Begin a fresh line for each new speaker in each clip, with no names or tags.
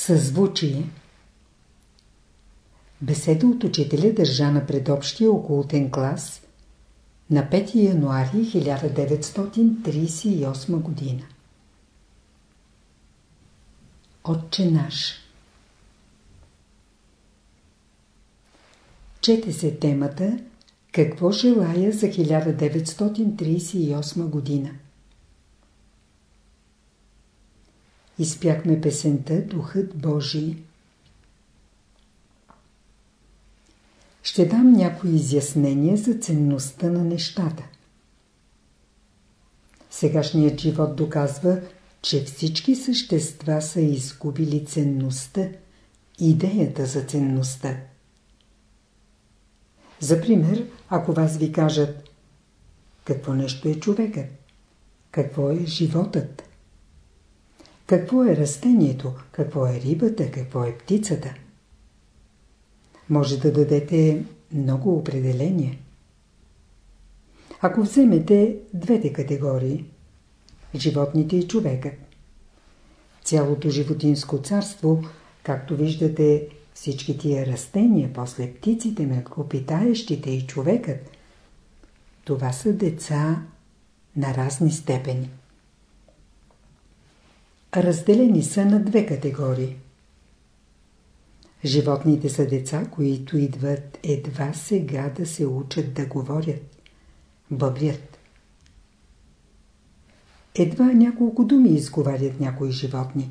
Съзвучие Беседа от учителя държа на предобщия окултен клас на 5 януари 1938 година. Отче наш Чете се темата Какво желая за 1938 година. Изпяхме песента Духът Божий. Ще дам някои изяснения за ценността на нещата. Сегашният живот доказва, че всички същества са изгубили ценността, идеята за ценността. За пример, ако вас ви кажат какво нещо е човекът, какво е животът, какво е растението, какво е рибата, какво е птицата, може да дадете много определения. Ако вземете двете категории, животните и човекът, цялото животинско царство, както виждате, всички тия растения, после птиците, млекопитаещите и човекът, това са деца на разни степени. Разделени са на две категории. Животните са деца, които идват едва сега да се учат да говорят, бъбрят. Едва няколко думи изговарят някои животни.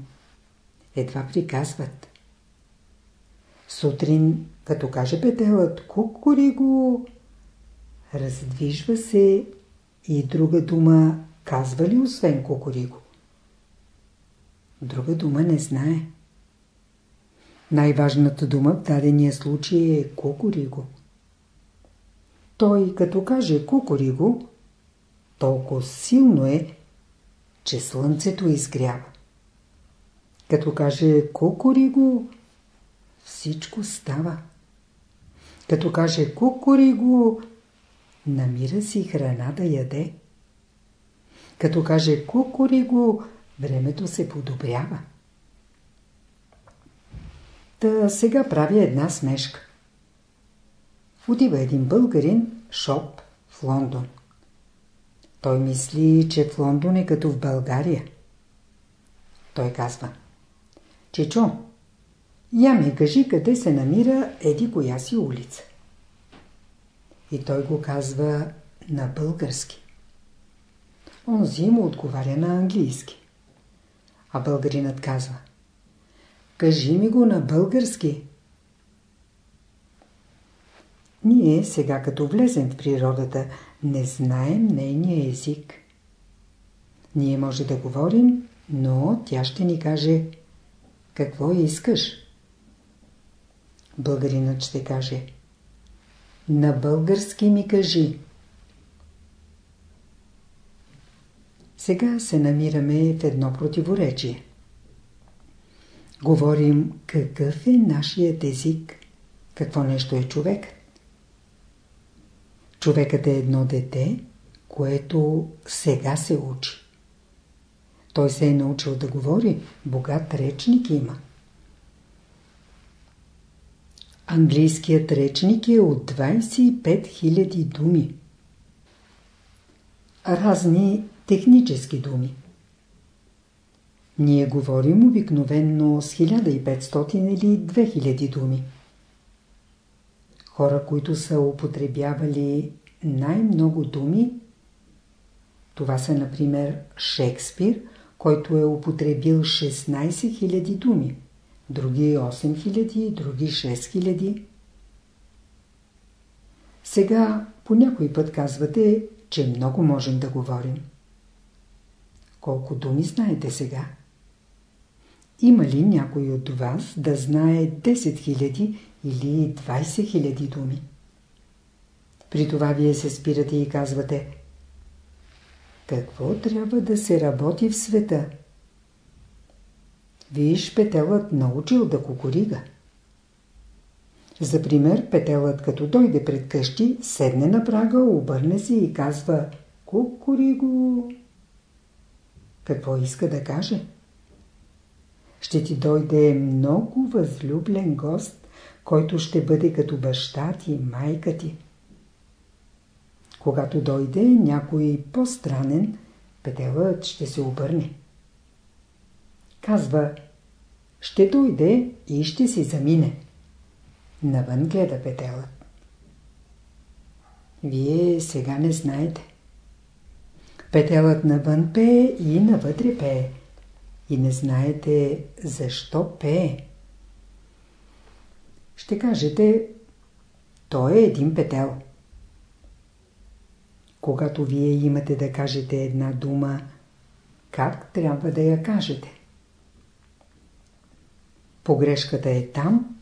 Едва приказват. Сутрин, като каже петелът кукуриго, раздвижва се и друга дума казва ли освен кукуриго? Друга дума не знае. Най-важната дума в дадения случай е кукуриго. Той като каже кукуриго, толкова силно е, че слънцето изгрява. Като каже кукуриго, всичко става. Като каже кукуриго, намира си храна да яде. Като каже кукуриго, времето се подобрява. Та сега правя една смешка. Отива един българин, шоп, в Лондон. Той мисли, че в Лондон е като в България. Той казва, Чечо, я ми кажи къде се намира еди коя си улица. И той го казва на български. Онзи му отговаря на английски. А българинът казва Кажи ми го на български. Ние сега като влезем в природата не знаем нейния език. Ние може да говорим, но тя ще ни каже какво искаш. Българинът ще каже На български ми кажи. Сега се намираме в едно противоречие. Говорим какъв е нашият език, какво нещо е човек. Човекът е едно дете, което сега се учи. Той се е научил да говори, богат речник има. Английският речник е от 25 000 думи. Разни технически думи. Ние говорим обикновенно с 1500 или 2000 думи. Хора, които са употребявали най-много думи, това са, например, Шекспир, който е употребил 16 000 думи, други 8 000, други 6 000. Сега по някой път казвате, че много можем да говорим. Колко думи знаете сега? Има ли някой от вас да знае 10 000 или 20 000 думи? При това вие се спирате и казвате Какво трябва да се работи в света? Виж, петелът научил да кукурига. За пример, петелът като дойде пред къщи, седне на прага, обърне се и казва Кукуриго. Какво иска да каже? ще ти дойде много възлюблен гост, който ще бъде като баща ти, майка ти. Когато дойде някой по-странен, петелът ще се обърне. Казва, ще дойде и ще си замине. Навън гледа петелът. Вие сега не знаете. Петелът навън пее и навътре пее. И не знаете защо пее. Ще кажете, той е един петел. Когато вие имате да кажете една дума, как трябва да я кажете? Погрешката е там,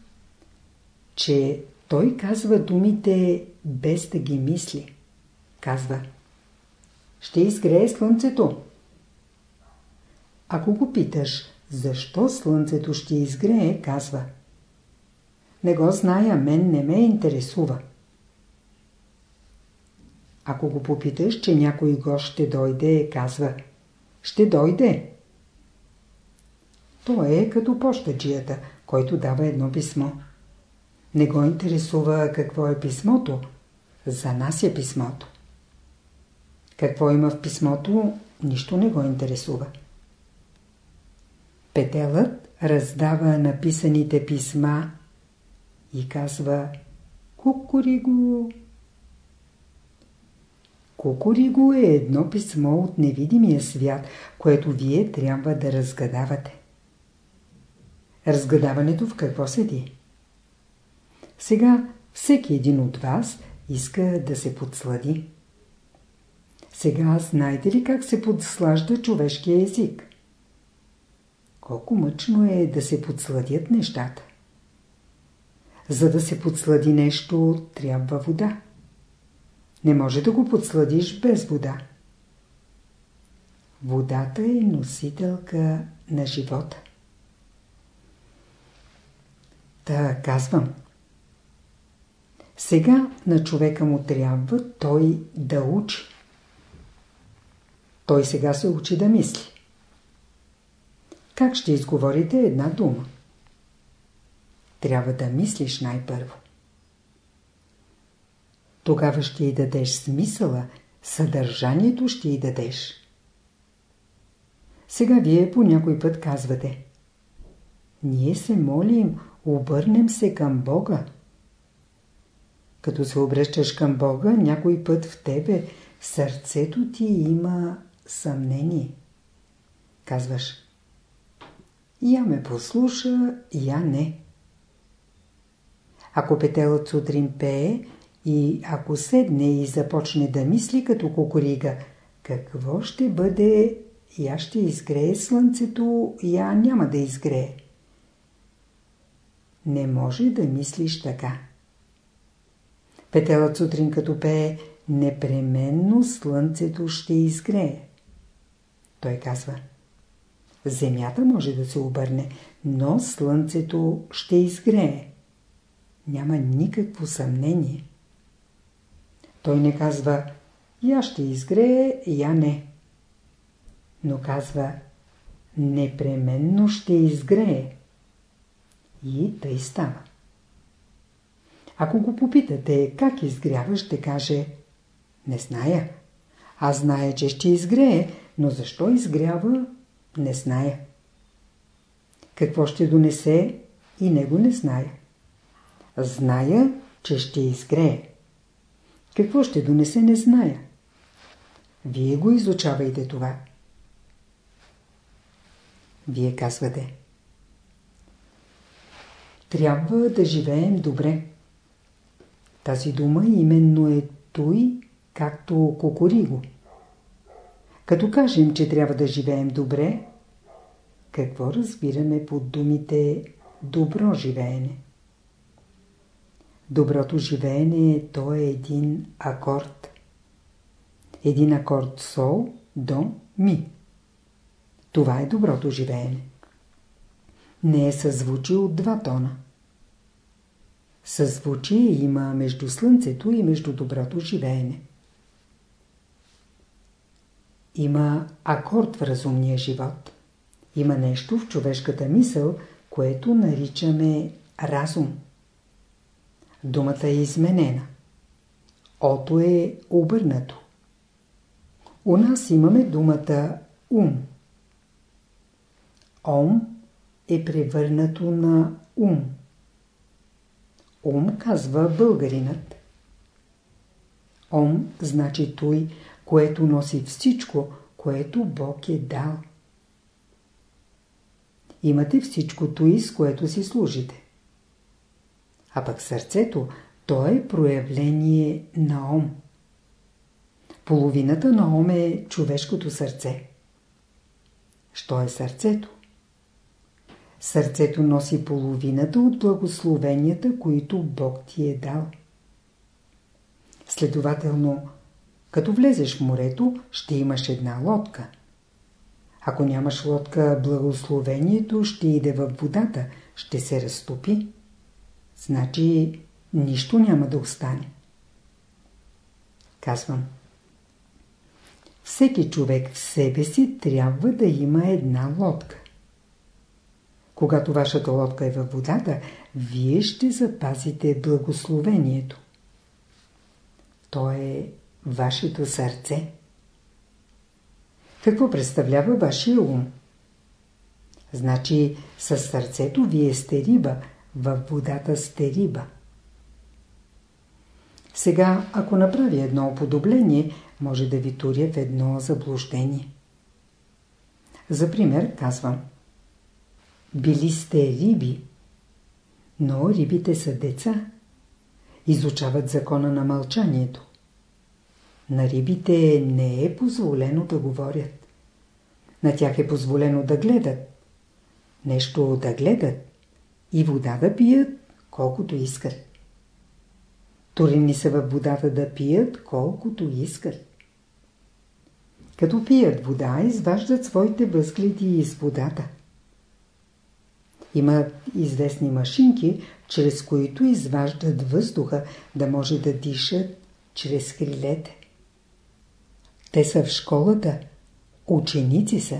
че той казва думите без да ги мисли. Казва Ще изгрее слънцето. Ако го питаш защо слънцето ще изгрее, казва Не го зная, мен не ме интересува. Ако го попиташ, че някой гост ще дойде, казва Ще дойде. Той е като пощаджията, който дава едно писмо. Не го интересува какво е писмото. За нас е писмото. Какво има в писмото, нищо не го интересува. Петелът раздава написаните писма и казва Кукуриго. Кукуриго е едно писмо от невидимия свят, което вие трябва да разгадавате. Разгадаването в какво седи? Сега всеки един от вас иска да се подслади. Сега знаете ли как се подслажда човешкия език? Колко мъчно е да се подсладят нещата. За да се подслади нещо, трябва вода. Не може да го подсладиш без вода. Водата е носителка на живота. Та казвам. Сега на човека му трябва той да учи. Той сега се учи да мисли. Как ще изговорите една дума? Трябва да мислиш най-първо. Тогава ще й дадеш смисъла, съдържанието ще й дадеш. Сега вие по някой път казвате Ние се молим, обърнем се към Бога. Като се обръщаш към Бога, някой път в тебе сърцето ти има съмнение. Казваш, я ме послуша, я не. Ако петелът сутрин пее и ако седне и започне да мисли като кукурига, какво ще бъде, я ще изгрее слънцето, я няма да изгрее. Не може да мислиш така. Петелът сутрин като пее, непременно слънцето ще изгрее. Той казва, Земята може да се обърне, но слънцето ще изгрее. Няма никакво съмнение. Той не казва, я ще изгрее, я не. Но казва, непременно ще изгрее. И тъй става. Ако го попитате как изгрява, ще каже Не зная. Аз зная, че ще изгрее, но защо изгрява, не зная. Какво ще донесе и него не зная. Зная, че ще изгрее. Какво ще донесе, не зная. Вие го изучавайте това. Вие казвате. Трябва да живеем добре. Тази дума именно е той, както кукуриго. Като кажем, че трябва да живеем добре, какво разбираме под думите добро живеене? Доброто живеене то е един акорд. Един акорд сол, до, ми. Това е доброто живеене. Не е съзвучие от два тона. Съзвучие има между слънцето и между доброто живеене. Има акорд в разумния живот. Има нещо в човешката мисъл, което наричаме разум. Думата е изменена. Ото е обърнато. У нас имаме думата ум. Ом е превърнато на ум. Ум казва българинът. Ом значи той, което носи всичко, което Бог е дал. Имате всичко той, с което си служите. А пък сърцето, то е проявление на ом. Половината на ом е човешкото сърце. Що е сърцето? Сърцето носи половината от благословенията, които Бог ти е дал. Следователно, като влезеш в морето, ще имаш една лодка. Ако нямаш лодка, благословението ще иде във водата, ще се разтопи. Значи, нищо няма да остане. Казвам. Всеки човек в себе си трябва да има една лодка. Когато вашата лодка е във водата, вие ще запазите благословението. То е вашето сърце. Какво представлява вашия ум? Значи със сърцето вие сте риба, във водата сте риба. Сега, ако направя едно уподобление, може да ви туря в едно заблуждение. За пример казвам. Били сте риби, но рибите са деца. Изучават закона на мълчанието. На рибите не е позволено да говорят. На тях е позволено да гледат. Нещо да гледат и вода да пият, колкото искат. Турени са във водата да пият, колкото искат. Като пият вода, изваждат своите възгледи из водата. Има известни машинки, чрез които изваждат въздуха, да може да дишат чрез крилете. Те са в школата, ученици са.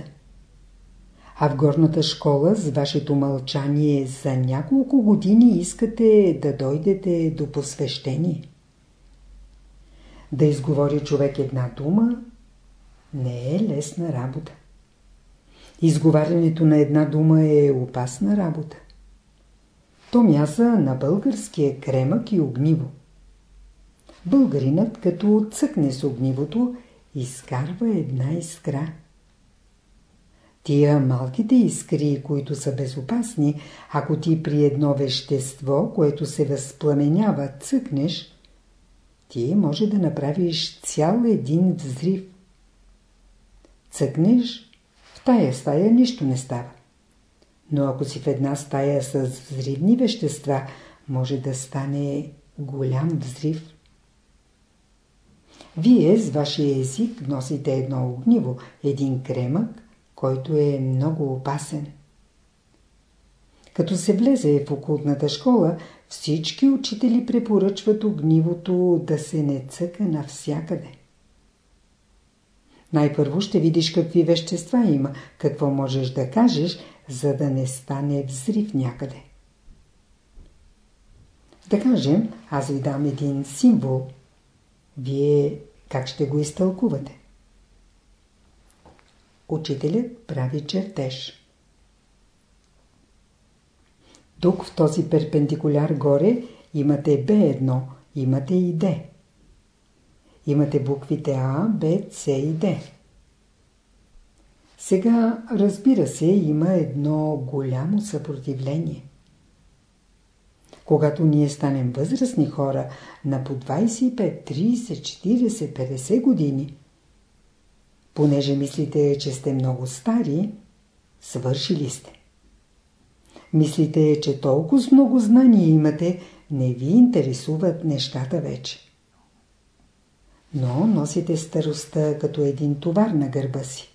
А в горната школа с вашето мълчание за няколко години искате да дойдете до посвещение. Да изговори човек една дума не е лесна работа. Изговарянето на една дума е опасна работа. То мяса на българския кремък и огниво. Българинът като цъкне с огнивото изкарва една искра. Тия малките искри, които са безопасни, ако ти при едно вещество, което се възпламенява, цъкнеш, ти може да направиш цял един взрив. Цъкнеш, в тая стая нищо не става. Но ако си в една стая с взривни вещества, може да стане голям взрив. Вие с вашия език носите едно огниво, един кремък, който е много опасен. Като се влезе в окултната школа, всички учители препоръчват огнивото да се не цъка навсякъде. Най-първо ще видиш какви вещества има, какво можеш да кажеш, за да не стане взрив някъде. Да кажем, аз ви дам един символ. Вие как ще го изтълкувате? Учителят прави чертеж. Тук в този перпендикуляр горе имате B1, имате и D. Имате буквите А, Б, С и Д. Сега, разбира се, има едно голямо съпротивление. Когато ние станем възрастни хора на по 25, 30, 40, 50 години, понеже мислите, че сте много стари, свършили сте. Мислите, че толкова много знания имате, не ви интересуват нещата вече. Но носите старостта като един товар на гърба си.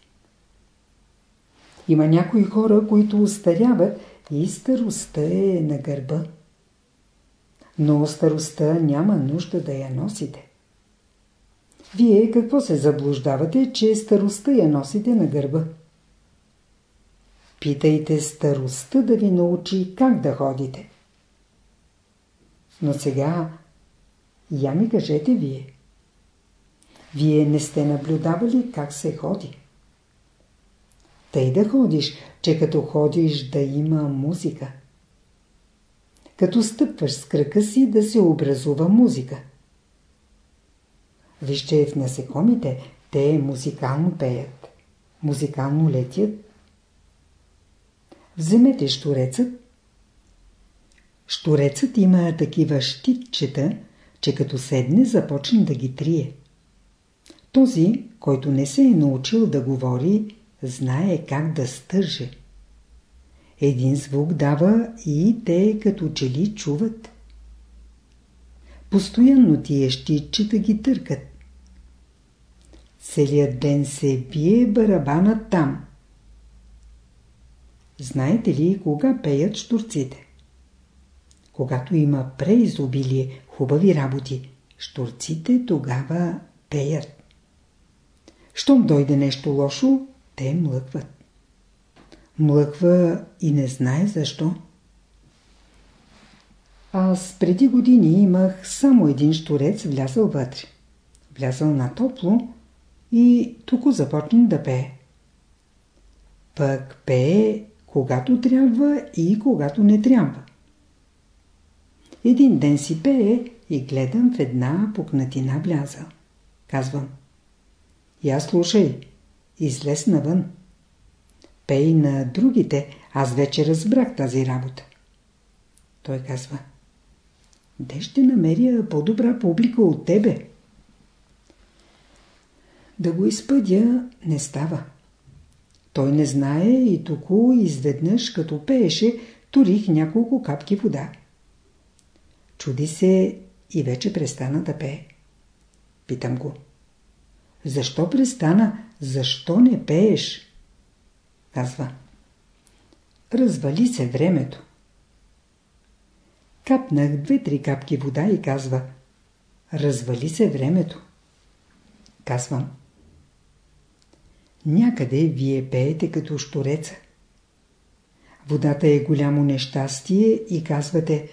Има някои хора, които устаряват и старостта е на гърба но старостта няма нужда да я носите. Вие какво се заблуждавате, че старостта я носите на гърба? Питайте старостта да ви научи как да ходите. Но сега я ми кажете вие. Вие не сте наблюдавали как се ходи. Тъй да ходиш, че като ходиш да има музика. Като стъпваш с крака си да се образува музика. Вижте в насекомите, те музикално пеят, музикално летят. Вземете штурецът. Штурецът има такива щитчета, че като седне започне да ги трие. Този, който не се е научил да говори, знае как да стърже. Един звук дава и те като че ли чуват. Постоянно тия щитчета ги търкат. Целият ден се бие барабанът там. Знаете ли кога пеят штурците? Когато има преизобилие, хубави работи, штурците тогава пеят. Щом дойде нещо лошо, те млъкват. Млъква и не знае защо. Аз преди години имах само един штурец влязъл вътре. Влязъл на топло и тук започна да пее. Пък пее когато трябва и когато не трябва. Един ден си пее и гледам в една пукнатина вляза. Казвам. Я слушай, излез навън. Пей на другите, аз вече разбрах тази работа. Той казва. Де ще намеря по-добра публика от тебе? Да го изпъдя не става. Той не знае и току изведнъж, като пееше, турих няколко капки вода. Чуди се и вече престана да пее. Питам го. Защо престана? Защо не пееш? Казва. Развали се времето. Капнах две-три капки вода и казва. Развали се времето. Казвам. Някъде вие пеете като штореца. Водата е голямо нещастие и казвате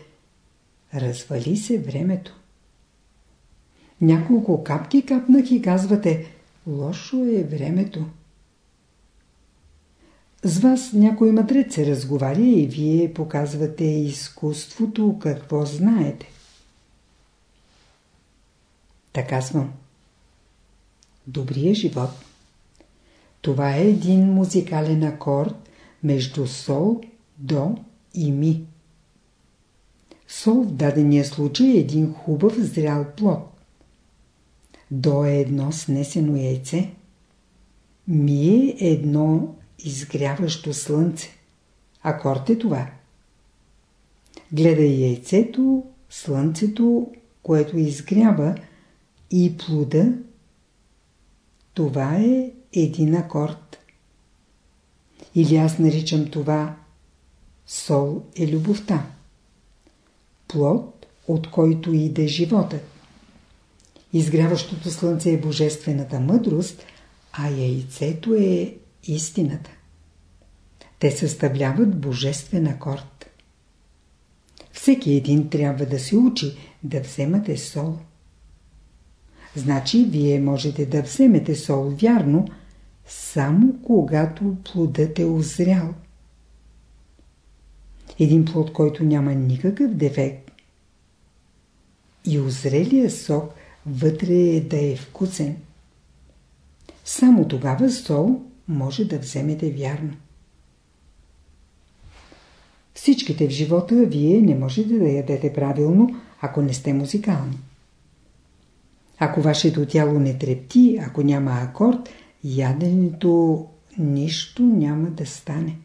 Развали се времето. Няколко капки капнах и казвате Лошо е времето. С вас някой мъдрец се разговаря и вие показвате изкуството, какво знаете. Така съм. Добрия живот – това е един музикален акорд между сол, до и ми. Сол в дадения случай е един хубав зрял плод. До е едно снесено яйце. Ми е едно изгряващо слънце. Акорд е това. Гледай яйцето, слънцето, което изгрява и плода. Това е един акорд. Или аз наричам това сол е любовта. Плод, от който иде животът. Изгряващото слънце е божествената мъдрост, а яйцето е истината. Те съставляват божествен акорд. Всеки един трябва да се учи да вземате сол. Значи вие можете да вземете сол вярно, само когато плодът е озрял. Един плод, който няма никакъв дефект. И озрелия сок вътре е да е вкусен. Само тогава сол може да вземете вярно. Всичките в живота вие не можете да ядете правилно, ако не сте музикални. Ако вашето тяло не трепти, ако няма акорд, яденето нищо няма да стане.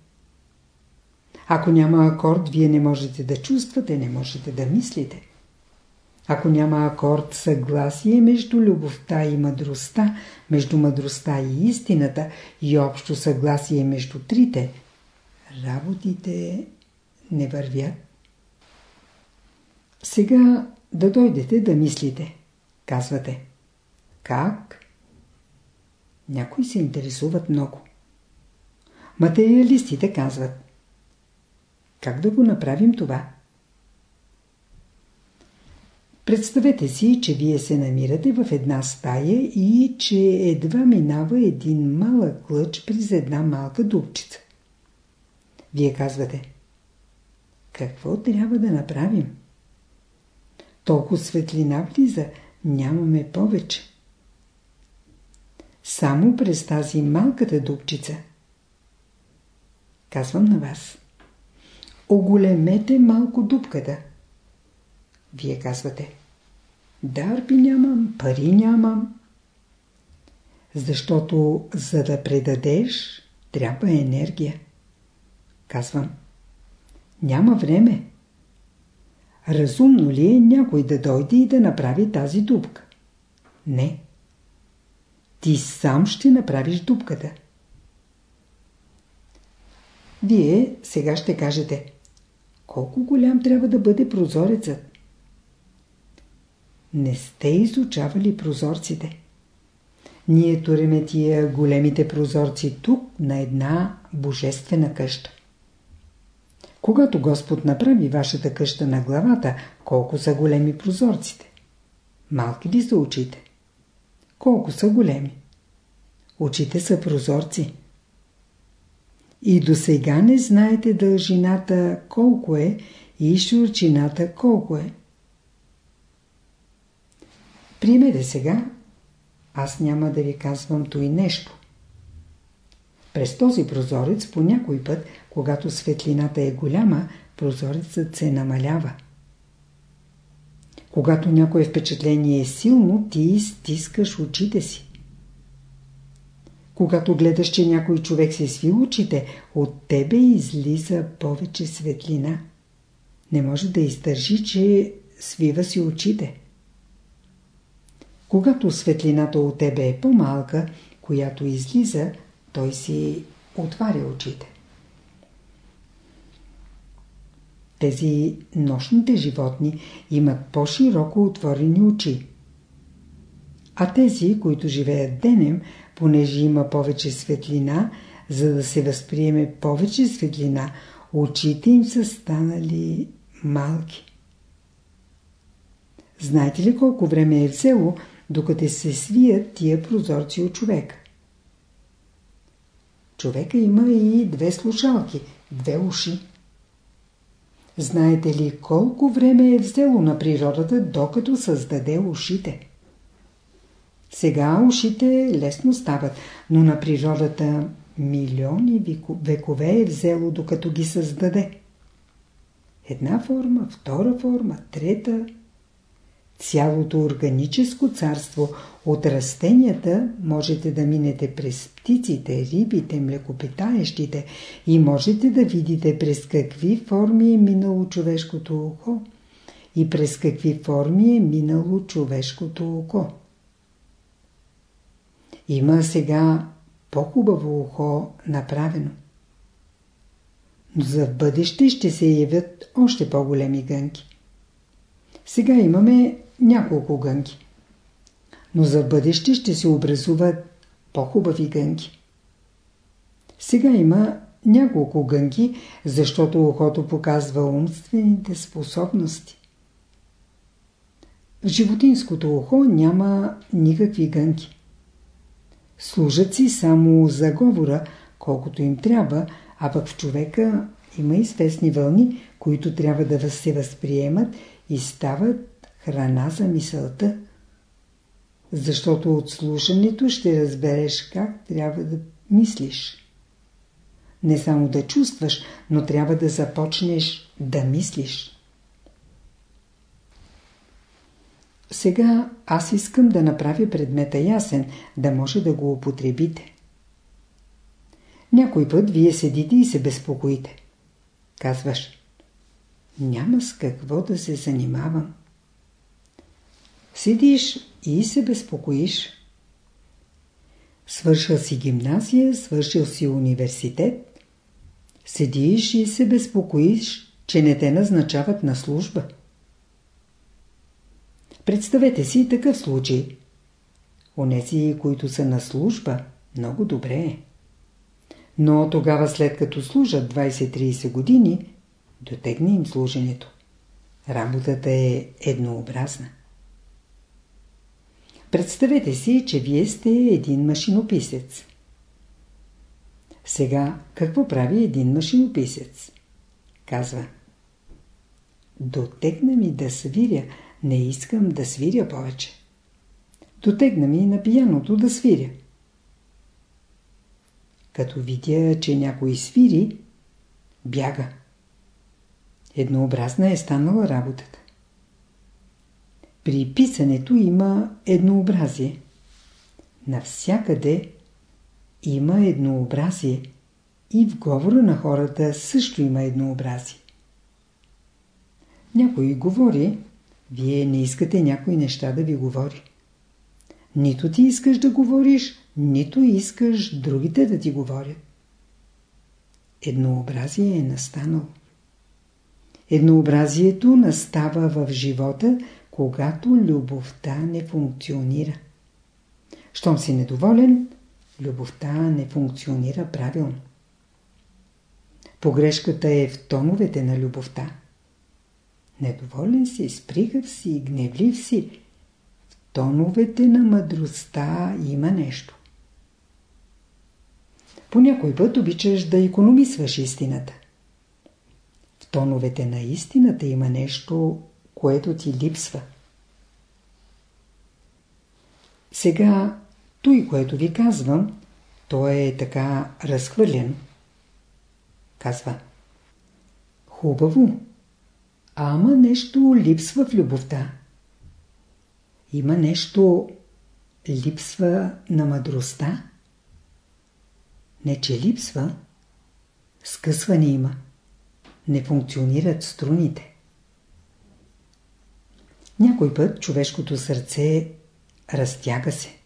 Ако няма акорд, вие не можете да чувствате, не можете да мислите. Ако няма акорд съгласие между любовта и мъдростта, между мъдростта и истината и общо съгласие между трите, работите не вървят. Сега да дойдете да мислите. Казвате. Как? Някои се интересуват много. Материалистите казват. Как да го направим това? Представете си, че вие се намирате в една стая и че едва минава един малък лъч през една малка дупчица. Вие казвате, какво трябва да направим? Толкова светлина влиза, нямаме повече. Само през тази малката дупчица. Казвам на вас. Оголемете малко дупката. Вие казвате. Дарби нямам, пари нямам. Защото за да предадеш, трябва енергия. Казвам. Няма време. Разумно ли е някой да дойде и да направи тази дупка? Не. Ти сам ще направиш дупката. Вие сега ще кажете, колко голям трябва да бъде прозорецът? Не сте изучавали прозорците. Ние туреме тия големите прозорци тук на една божествена къща. Когато Господ направи вашата къща на главата, колко са големи прозорците? Малки ли са очите? Колко са големи? Очите са прозорци. И до сега не знаете дължината колко е и широчината колко е. Примете сега, аз няма да ви казвам то и нещо. През този прозорец по някой път, когато светлината е голяма, прозорецът се намалява. Когато някое впечатление е силно, ти стискаш очите си. Когато гледаш, че някой човек се свил очите, от тебе излиза повече светлина. Не може да издържи, че свива си очите. Когато светлината от тебе е по-малка, която излиза, той си отваря очите. Тези нощните животни имат по-широко отворени очи. А тези, които живеят денем, понеже има повече светлина, за да се възприеме повече светлина, очите им са станали малки. Знаете ли колко време е взело, докато се свият тия прозорци от човека? Човека има и две слушалки, две уши. Знаете ли колко време е взело на природата, докато създаде ушите? Сега ушите лесно стават, но на природата милиони векове е взело, докато ги създаде. Една форма, втора форма, трета. Цялото органическо царство от растенията можете да минете през птиците, рибите, млекопитаещите и можете да видите през какви форми е минало човешкото око и през какви форми е минало човешкото око. Има сега по-хубаво ухо направено. Но за бъдеще ще се явят още по-големи гънки. Сега имаме няколко гънки. Но за бъдеще ще се образуват по-хубави гънки. Сега има няколко гънки, защото ухото показва умствените способности. В животинското ухо няма никакви гънки. Служат си само за говора, колкото им трябва, а пък в човека има известни вълни, които трябва да се възприемат и стават храна за мисълта. Защото от слушането ще разбереш как трябва да мислиш. Не само да чувстваш, но трябва да започнеш да мислиш. Сега аз искам да направя предмета ясен, да може да го употребите. Някой път вие седите и се безпокоите. Казваш, няма с какво да се занимавам. Седиш и се безпокоиш. Свършил си гимназия, свършил си университет. Седиш и се безпокоиш, че не те назначават на служба. Представете си такъв случай. Онези, които са на служба, много добре е. но тогава след като служат 20-30 години, дотегне им служенето. Работата е еднообразна. Представете си, че вие сте един машинописец. Сега, какво прави един машинописец? Казва. Дотегна ми да свиря, не искам да свиря повече. Дотегна ми на пияното да свиря. Като видя, че някой свири, бяга. Еднообразна е станала работата. При писането има еднообразие. Навсякъде има еднообразие и в говора на хората също има еднообразие. Някой говори, вие не искате някои неща да ви говори. Нито ти искаш да говориш, нито искаш другите да ти говорят. Еднообразие е настанало. Еднообразието настава в живота, когато любовта не функционира. Щом си недоволен, любовта не функционира правилно. Погрешката е в тоновете на любовта. Недоволен си, спригав си, гневлив си. В тоновете на мъдростта има нещо. По някой път обичаш да економисваш истината. В тоновете на истината има нещо, което ти липсва. Сега, той, което ви казвам, то е така разхвърлено. Казва. Хубаво. Ама нещо липсва в любовта. Има нещо липсва на мъдростта. Не, че липсва, скъсване има. Не функционират струните. Някой път човешкото сърце разтяга се.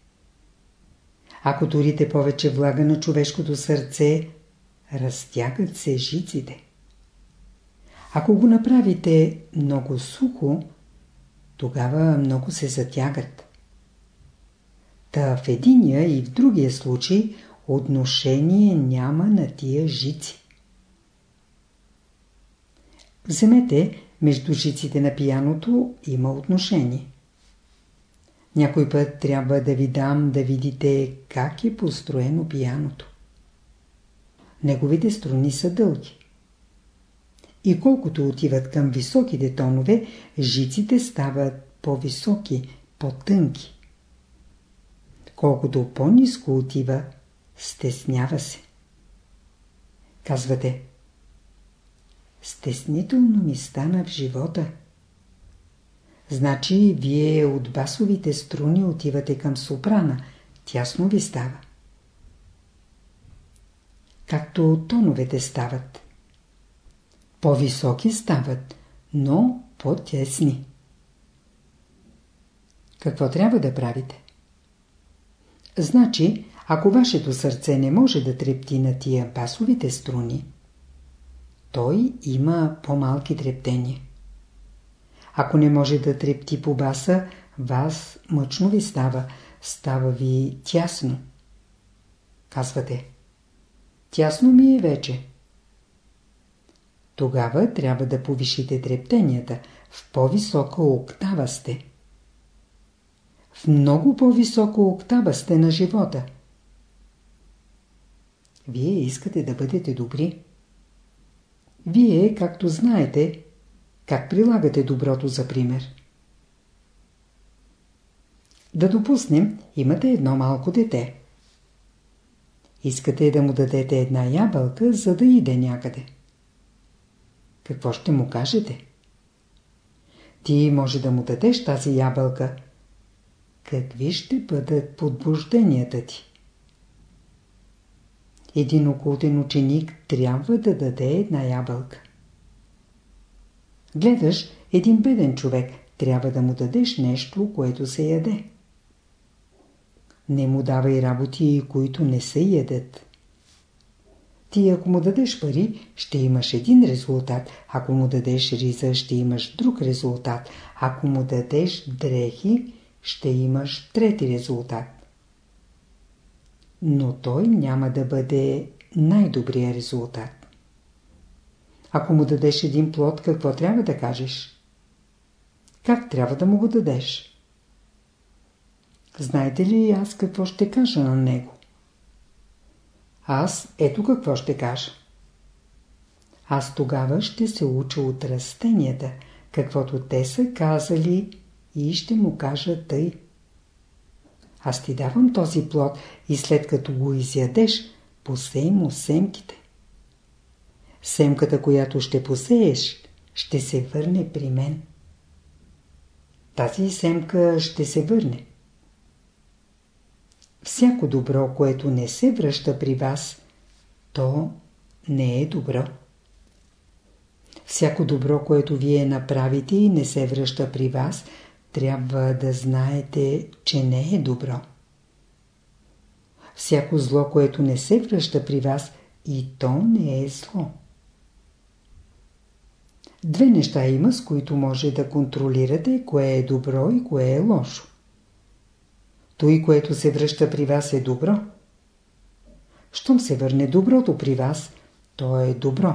Ако турите повече влага на човешкото сърце, разтягат се жиците. Ако го направите много сухо, тогава много се затягат. Та в единия и в другия случай отношение няма на тия жици. Вземете между жиците на пияното има отношение. Някой път трябва да ви дам да видите как е построено пияното. Неговите струни са дълги. И колкото отиват към високите тонове, жиците стават по-високи, по-тънки. Колкото по-низко отива, стеснява се. Казвате, стеснително ми стана в живота. Значи вие от басовите струни отивате към сопрана, тясно ви става. Както тоновете стават. По-високи стават, но по-тесни. Какво трябва да правите? Значи, ако вашето сърце не може да трепти на тия басовите струни, той има по-малки трептения. Ако не може да трепти по баса, вас мъчно ви става, става ви тясно. Казвате, тясно ми е вече. Тогава трябва да повишите трептенията, в по-висока октава сте. В много по-висока октава сте на живота. Вие искате да бъдете добри. Вие, както знаете, как прилагате доброто за пример? Да допуснем, имате едно малко дете. Искате да му дадете една ябълка, за да иде някъде. Какво ще му кажете? Ти може да му дадеш тази ябълка. Какви ще бъдат подбужденията ти? Един окултен ученик трябва да даде една ябълка. Гледаш един беден човек, трябва да му дадеш нещо, което се яде. Не му давай работи, които не се ядат. Ти ако му дадеш пари, ще имаш един резултат. Ако му дадеш риза, ще имаш друг резултат. Ако му дадеш дрехи, ще имаш трети резултат. Но той няма да бъде най-добрия резултат. Ако му дадеш един плод, какво трябва да кажеш? Как трябва да му го дадеш? Знаете ли аз какво ще кажа на него? Аз ето какво ще кажа. Аз тогава ще се уча от растенията, каквото те са казали и ще му кажа тъй. Аз ти давам този плод и след като го изядеш, посей му семките. Семката, която ще посееш, ще се върне при мен. Тази семка ще се върне. Всяко добро, което не се връща при вас, то не е добро. Всяко добро, което вие направите и не се връща при вас, трябва да знаете, че не е добро. Всяко зло, което не се връща при вас, и то не е зло. Две неща има, с които може да контролирате кое е добро и кое е лошо. Той, което се връща при вас е добро. Щом се върне доброто при вас, то е добро.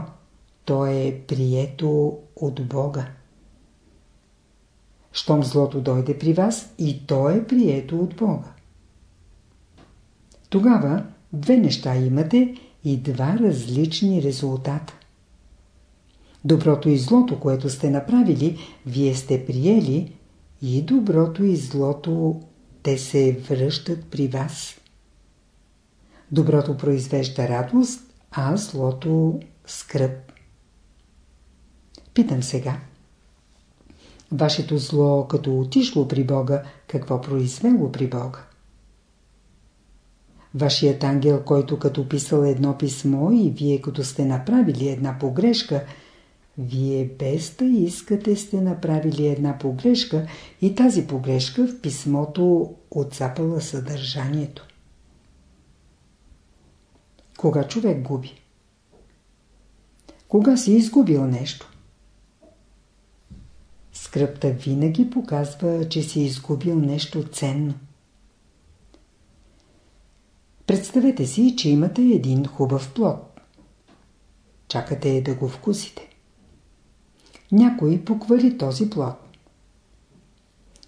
То е прието от Бога. Щом злото дойде при вас, и то е прието от Бога. Тогава две неща имате и два различни резултата. Доброто и злото, което сте направили, вие сте приели и доброто и злото, те се връщат при вас. Доброто произвежда радост, а злото скръп. Питам сега. Вашето зло, като отишло при Бога, какво произвело при Бога? Вашият ангел, който като писал едно писмо и вие като сте направили една погрешка, вие без да искате сте направили една погрешка и тази погрешка в писмото отцапала съдържанието. Кога човек губи? Кога си изгубил нещо? Скръпта винаги показва, че си изгубил нещо ценно. Представете си, че имате един хубав плод. Чакате да го вкусите. Някой поквали този плод.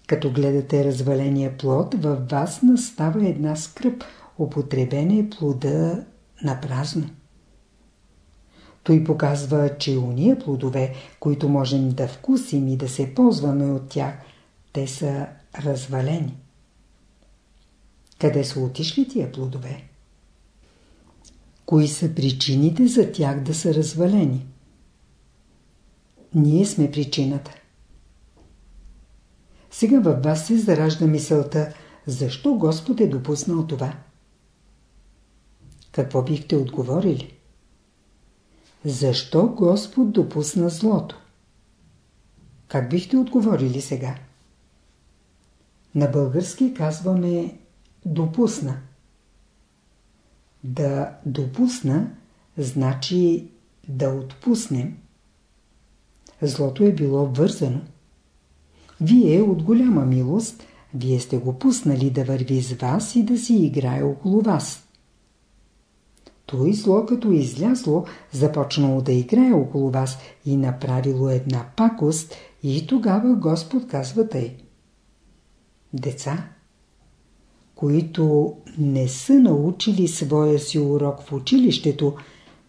Като гледате разваления плод, във вас настава една скръп, употребен е плода на празно. Той показва, че уния плодове, които можем да вкусим и да се ползваме от тях, те са развалени. Къде са отишли тия плодове? Кои са причините за тях да са развалени? Ние сме причината. Сега във вас се заражда мисълта, защо Господ е допуснал това? Какво бихте отговорили? Защо Господ допусна злото? Как бихте отговорили сега? На български казваме допусна. Да допусна значи да отпуснем. Злото е било вързано. Вие от голяма милост, вие сте го пуснали да върви с вас и да си играе около вас. Той зло, като излязло, започнало да играе около вас и направило една пакост и тогава Господ казва тъй. Деца, които не са научили своя си урок в училището,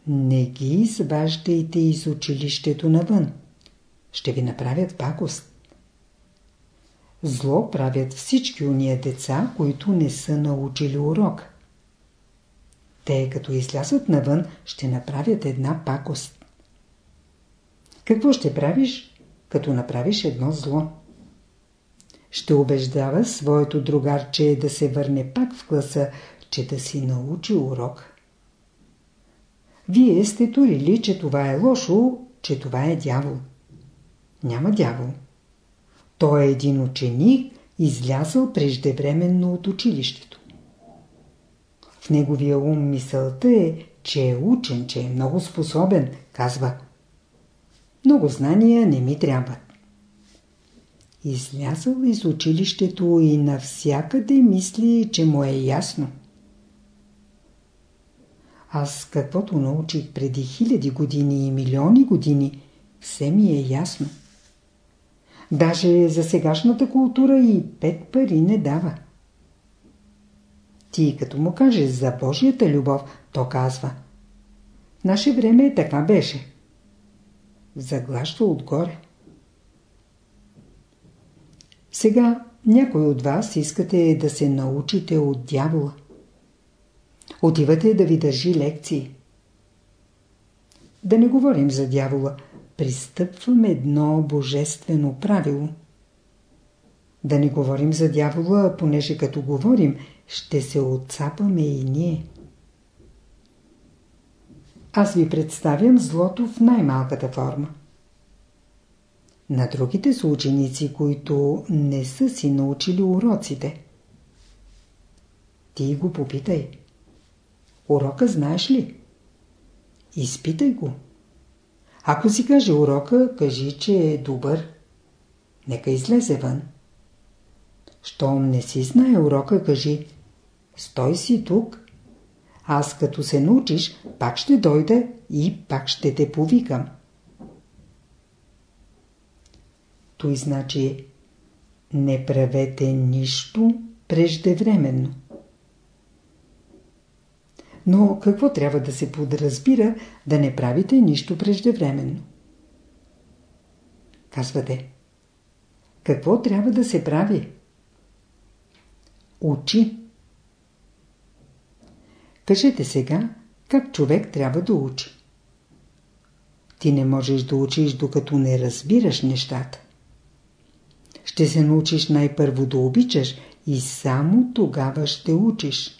не ги изваждайте из училището навън. Ще ви направят пакост. Зло правят всички уния деца, които не са научили урок. Те, като излязат навън, ще направят една пакост. Какво ще правиш, като направиш едно зло? Ще убеждава своето другарче да се върне пак в класа, че да си научи урок. Вие сте турили, че това е лошо, че това е дявол. Няма дявол. Той е един ученик, излязъл преждевременно от училището. Неговия ум мисълта е, че е учен, че е много способен, казва. Много знания не ми трябват. Излязъл из училището и навсякъде мисли, че му е ясно. аз каквото научих преди хиляди години и милиони години, все ми е ясно. Даже за сегашната култура и пет пари не дава. Ти като му кажеш за Божията любов, то казва. Наше време така беше. Заглаща отгоре. Сега някой от вас искате да се научите от дявола. Отивате да ви държи лекции. Да не говорим за дявола. Пристъпвам едно божествено правило. Да не говорим за дявола, понеже като говорим, ще се отцапаме и ние. Аз ви представям злото в най-малката форма. На другите са ученици, които не са си научили уроците. Ти го попитай. Урока знаеш ли? Изпитай го. Ако си каже урока, кажи, че е добър. Нека излезе вън. Щом не си знае урока, кажи Стой си тук. Аз като се научиш, пак ще дойда и пак ще те повикам. Той значи не правете нищо преждевременно. Но какво трябва да се подразбира да не правите нищо преждевременно? Казвате. Какво трябва да се прави? Учи. Кажете сега, как човек трябва да учи. Ти не можеш да учиш, докато не разбираш нещата. Ще се научиш най-първо да обичаш и само тогава ще учиш.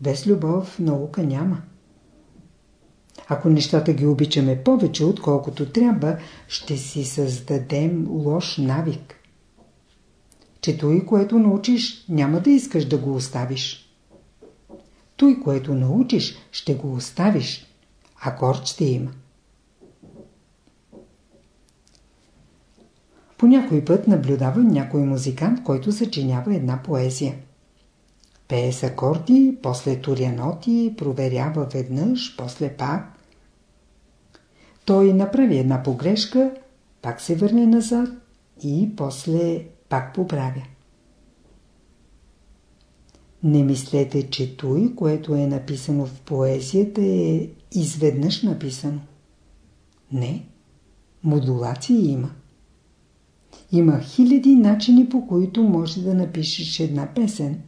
Без любов наука няма. Ако нещата ги обичаме повече, отколкото трябва, ще си създадем лош навик. Че той, което научиш, няма да искаш да го оставиш. Той, което научиш, ще го оставиш. Акорд ще има. По някой път наблюдавам някой музикант, който съчинява една поезия. Пее с акорди, после туря ноти, проверява веднъж, после пак. Той направи една погрешка, пак се върне назад и после пак поправя. Не мислете, че той, което е написано в поезията, е изведнъж написано. Не, модулации има. Има хиляди начини, по които може да напишеш една песен.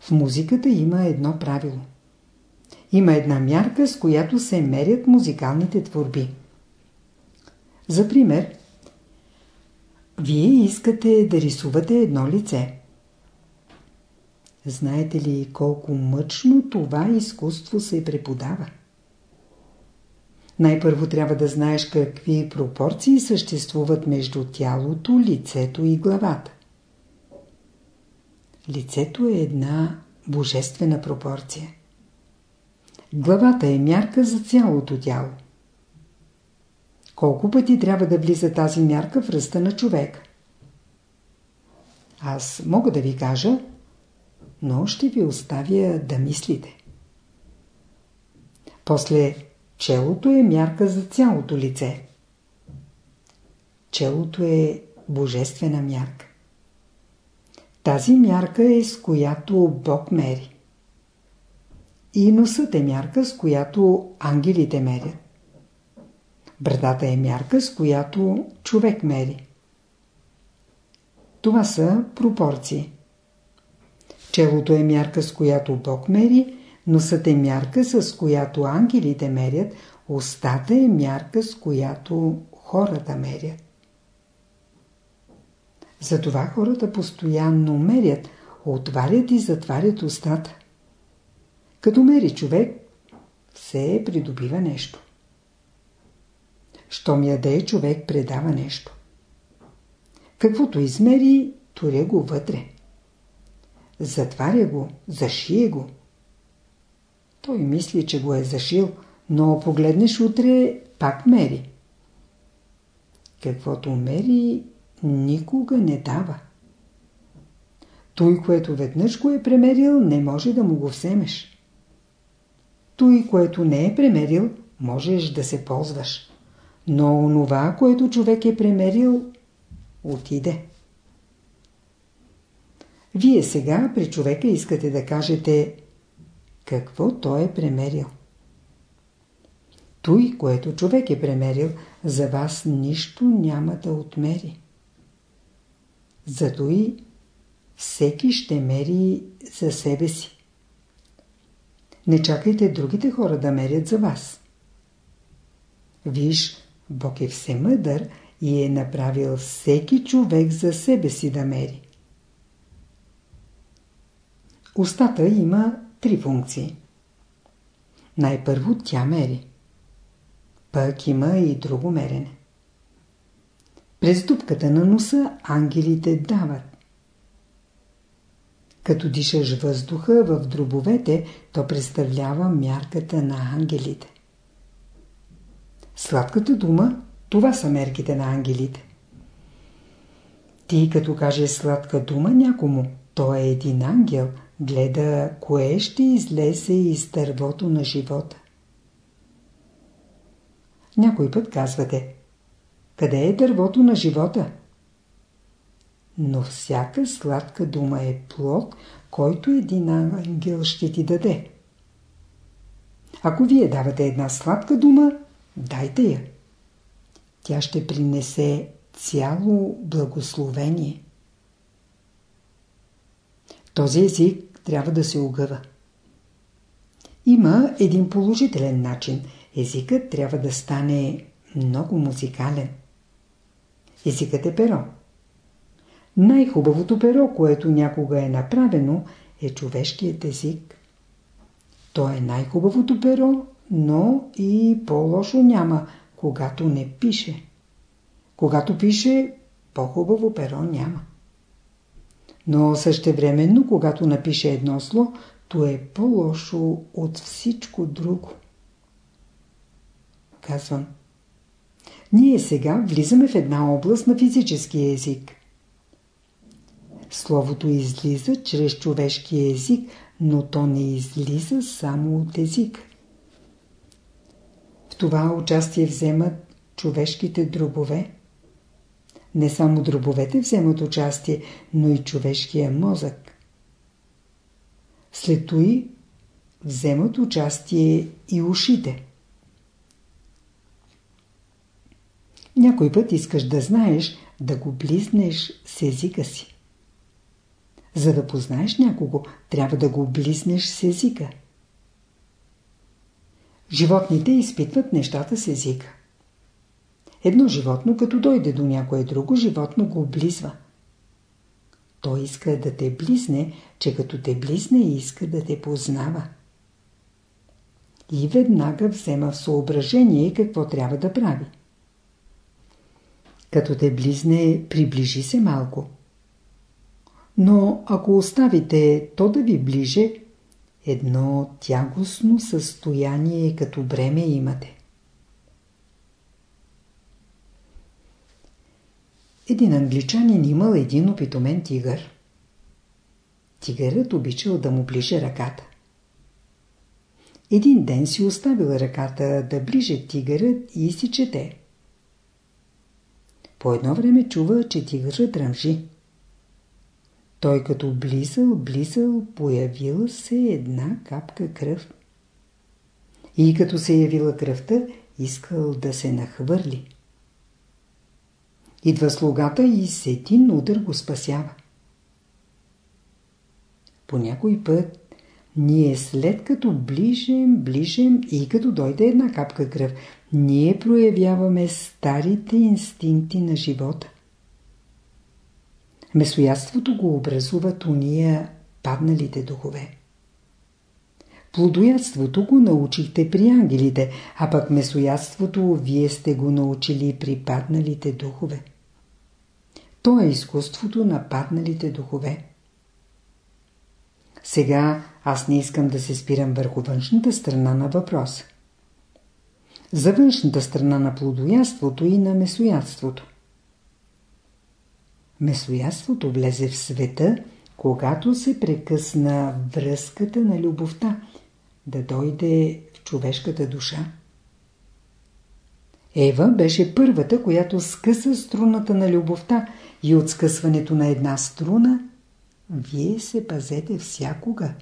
В музиката има едно правило. Има една мярка, с която се мерят музикалните творби. За пример, вие искате да рисувате едно лице. Знаете ли колко мъчно това изкуство се преподава? Най-първо трябва да знаеш какви пропорции съществуват между тялото, лицето и главата. Лицето е една божествена пропорция. Главата е мярка за цялото тяло. Колко пъти трябва да влиза тази мярка в ръста на човек? Аз мога да ви кажа, но ще ви оставя да мислите. После челото е мярка за цялото лице. Челото е божествена мярка. Тази мярка е с която Бог мери. И носът е мярка, с която ангелите мерят. Брадата е мярка, с която човек мери. Това са пропорции. Челото е мярка, с която Бог мери, носът е мярка, с която ангелите мерят, устата е мярка, с която хората мерят. Затова хората постоянно мерят, отварят и затварят устата. Като мери човек, все придобива нещо. Щом яде, човек предава нещо. Каквото измери, туря го вътре. Затваря го, зашие го. Той мисли, че го е зашил, но погледнеш утре, пак мери. Каквото мери, никога не дава. Той, което веднъж го е премерил, не може да му го вземеш. Той, което не е премерил, можеш да се ползваш. Но онова, което човек е премерил, отиде. Вие сега при човека искате да кажете какво той е премерил. Той, което човек е премерил, за вас нищо няма да отмери. Зато и всеки ще мери за себе си. Не чакайте другите хора да мерят за вас. Виж, Бог е всемъдър и е направил всеки човек за себе си да мери. Устата има три функции. Най-първо тя мери. Пък има и друго мерене. През дупката на носа ангелите дават. Като дишаш въздуха в дробовете, то представлява мярката на ангелите. Сладката дума, това са мерките на ангелите. Ти като кажеш сладка дума някому, то е един ангел, гледа кое ще излезе из дървото на живота. Някой път казвате, къде е дървото на живота? Но всяка сладка дума е плод, който един ангел ще ти даде. Ако вие давате една сладка дума, дайте я. Тя ще принесе цяло благословение. Този език трябва да се огъва. Има един положителен начин. Езикът трябва да стане много музикален. Езикът е перо. Най-хубавото перо, което някога е направено, е човешкият език. То е най-хубавото перо, но и по-лошо няма, когато не пише. Когато пише, по-хубаво перо няма. Но същевременно, когато напише едно зло, то е по-лошо от всичко друго. Казвам. Ние сега влизаме в една област на физическия език. Словото излиза чрез човешкия език, но то не излиза само от език. В това участие вземат човешките дробове. Не само дробовете вземат участие, но и човешкия мозък. След той вземат участие и ушите. Някой път искаш да знаеш, да го близнеш с езика си. За да познаеш някого, трябва да го близнеш с езика. Животните изпитват нещата с езика. Едно животно, като дойде до някое друго животно, го облизва. Той иска да те близне, че като те близне, иска да те познава. И веднага взема в съображение какво трябва да прави. Като те близне, приближи се малко. Но ако оставите то да ви ближе, едно тягостно състояние като бреме имате. Един англичанин имал един опитомен тигър. Тигърът обичал да му ближе ръката. Един ден си оставил ръката да ближе тигърът и си чете. По едно време чува, че тигърът дръмжи. Той като близал, близал, появила се една капка кръв. И като се явила кръвта, искал да се нахвърли. Идва слугата и с един удар го спасява. По някой път ние след като ближем, ближем и като дойде една капка кръв, ние проявяваме старите инстинкти на живота. Месоядството го образуват уния падналите духове. Плодоядството го научихте при ангелите, а пък месоядството вие сте го научили при падналите духове. То е изкуството на падналите духове. Сега аз не искам да се спирам върху външната страна на въпроса. За външната страна на плодоядството и на месоядството. Месоядството влезе в света когато се прекъсна връзката на любовта, да дойде в човешката душа. Ева беше първата, която скъса струната на любовта и от скъсването на една струна вие се пазете всякога.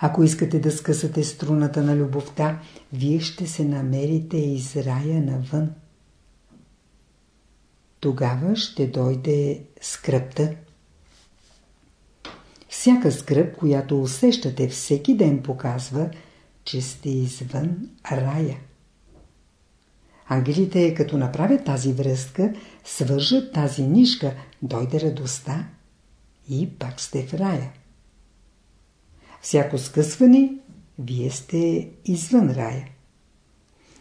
Ако искате да скъсате струната на любовта, вие ще се намерите из рая навън. Тогава ще дойде скръпта. Всяка скръп, която усещате всеки ден, показва, че сте извън рая. Ангелите, като направят тази връзка, свържат тази нишка, дойде радостта и пак сте в рая. Всяко скъсване, вие сте извън рая.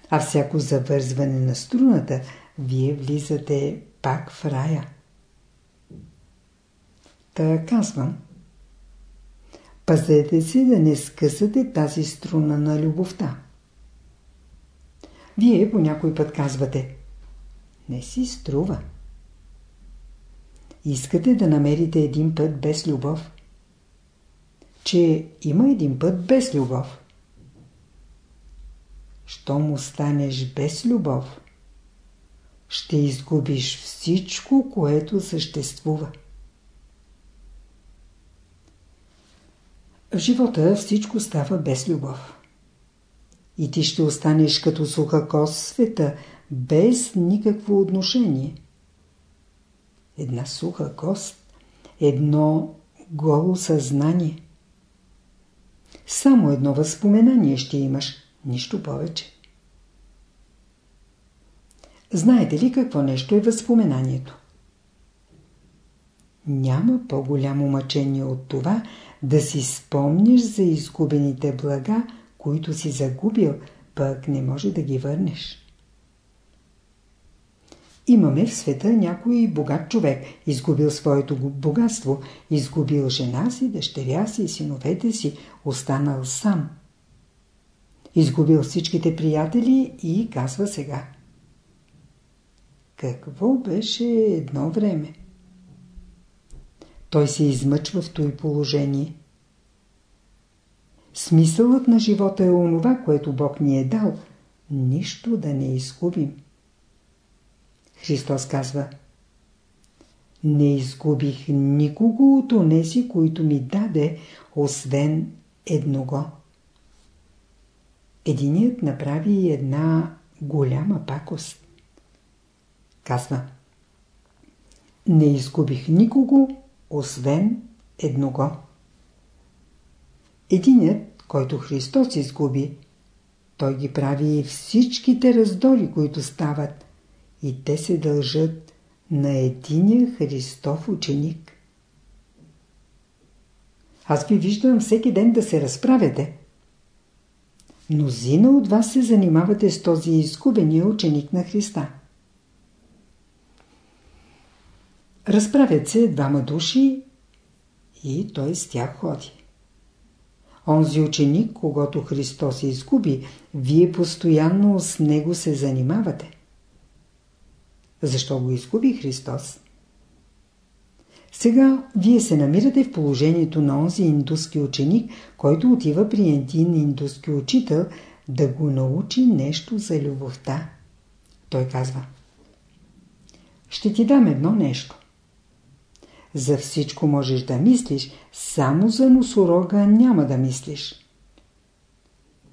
А всяко завързване на струната, вие влизате пак в рая. Та казвам. Пазете се да не скъсате тази струна на любовта. Вие по някой път казвате Не си струва. Искате да намерите един път без любов. Че има един път без любов. Щом останеш без любов, ще изгубиш всичко, което съществува. В живота всичко става без любов. И ти ще останеш като суха кост в света, без никакво отношение. Една суха кост, едно голо съзнание. Само едно възпоменание ще имаш, нищо повече. Знаете ли какво нещо е възпоменанието? Няма по-голямо мъчение от това да си спомниш за изгубените блага, които си загубил, пък не може да ги върнеш. Имаме в света някой богат човек, изгубил своето богатство, изгубил жена си, дъщеря си, синовете си, останал сам. Изгубил всичките приятели и казва сега. Какво беше едно време? Той се измъчва в той положение. Смисълът на живота е онова, което Бог ни е дал. Нищо да не изгубим. Христос казва Не изгубих никого от онези, които ми даде, освен едного. Единият направи една голяма пакост. Казва Не изгубих никого, освен едного. Единият, който Христос изгуби, той ги прави всичките раздори, които стават, и те се дължат на единия Христов ученик. Аз ви виждам всеки ден да се разправяте. Мнозина от вас се занимавате с този изгубения ученик на Христа. Разправят се двама души и той с тях ходи. Онзи ученик, когато Христос се изгуби, вие постоянно с него се занимавате. Защо го изгуби Христос? Сега вие се намирате в положението на онзи индуски ученик, който отива при един индуски учител да го научи нещо за любовта. Той казва Ще ти дам едно нещо. За всичко можеш да мислиш, само за носорога няма да мислиш.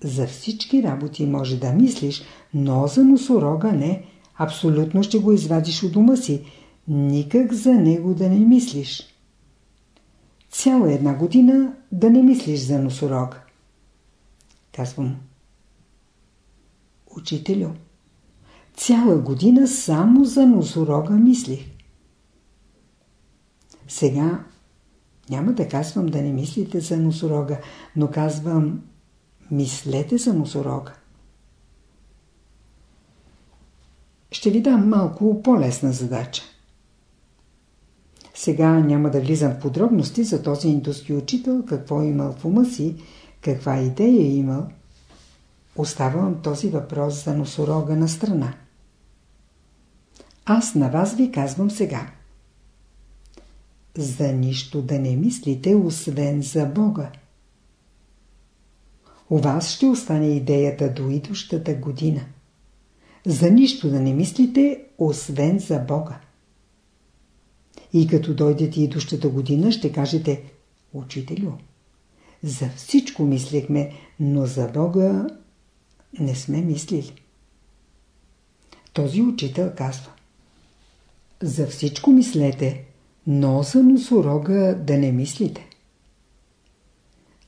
За всички работи може да мислиш, но за носорога не. Абсолютно ще го извадиш от дома си. Никак за него да не мислиш. Цяла една година да не мислиш за носорога. Казвам. Учителю, цяла година само за носорога мислих. Сега няма да казвам да не мислите за носорога, но казвам мислете за носорога. Ще ви дам малко по-лесна задача. Сега няма да влизам в подробности за този индуски учител, какво е имал в ума си, каква идея е имал. Оставам този въпрос за носорога на страна. Аз на вас ви казвам сега. За нищо да не мислите, освен за Бога. У вас ще остане идеята до идущата година. За нищо да не мислите, освен за Бога. И като дойдете идущата година, ще кажете, Учителю, за всичко мислехме, но за Бога не сме мислили. Този учител казва, за всичко мислете, но за носорога да не мислите.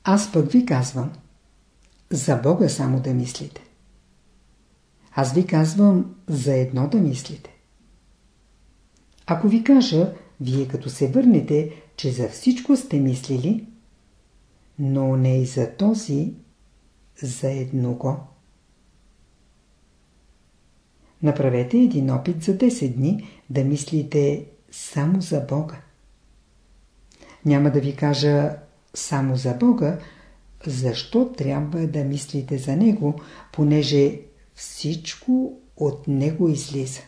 Аз пък ви казвам, за Бога само да мислите. Аз ви казвам за едно да мислите. Ако ви кажа, вие като се върнете, че за всичко сте мислили, но не и за този, за едного. Направете един опит за 10 дни да мислите само за Бога. Няма да ви кажа само за Бога, защо трябва да мислите за Него, понеже всичко от Него излиза.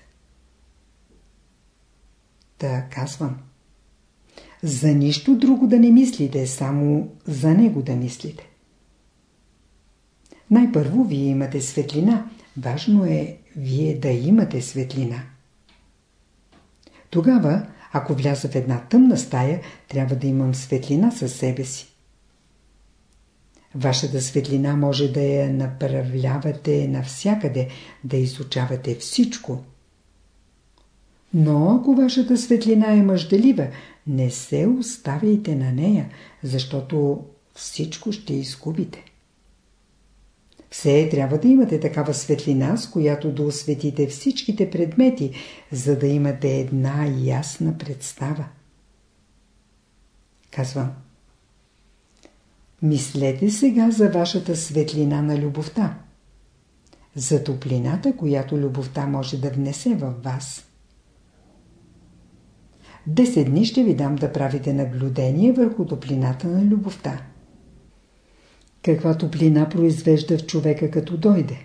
Та казвам. За нищо друго да не мислите, само за Него да мислите. Най-първо вие имате светлина. Важно е вие да имате светлина. Тогава, ако вляза в една тъмна стая, трябва да имам светлина със себе си. Вашата светлина може да я направлявате навсякъде, да изучавате всичко. Но ако вашата светлина е мъжделива, не се оставяйте на нея, защото всичко ще изгубите. Все трябва да имате такава светлина, с която да осветите всичките предмети, за да имате една ясна представа. Казвам. Мислете сега за вашата светлина на любовта. За топлината, която любовта може да внесе във вас. Десет дни ще ви дам да правите наблюдение върху топлината на любовта. Каква топлина произвежда в човека като дойде?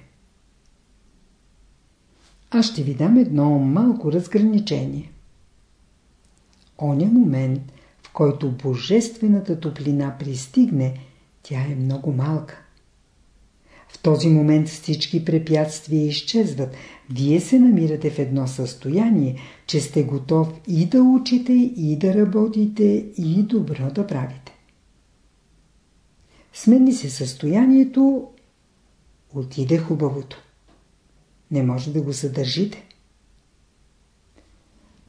Аз ще ви дам едно малко разграничение. Оня момент, в който божествената топлина пристигне, тя е много малка. В този момент всички препятствия изчезват. Вие се намирате в едно състояние, че сте готов и да учите, и да работите, и добро да правите. Смени се състоянието, отиде хубавото. Не може да го съдържите.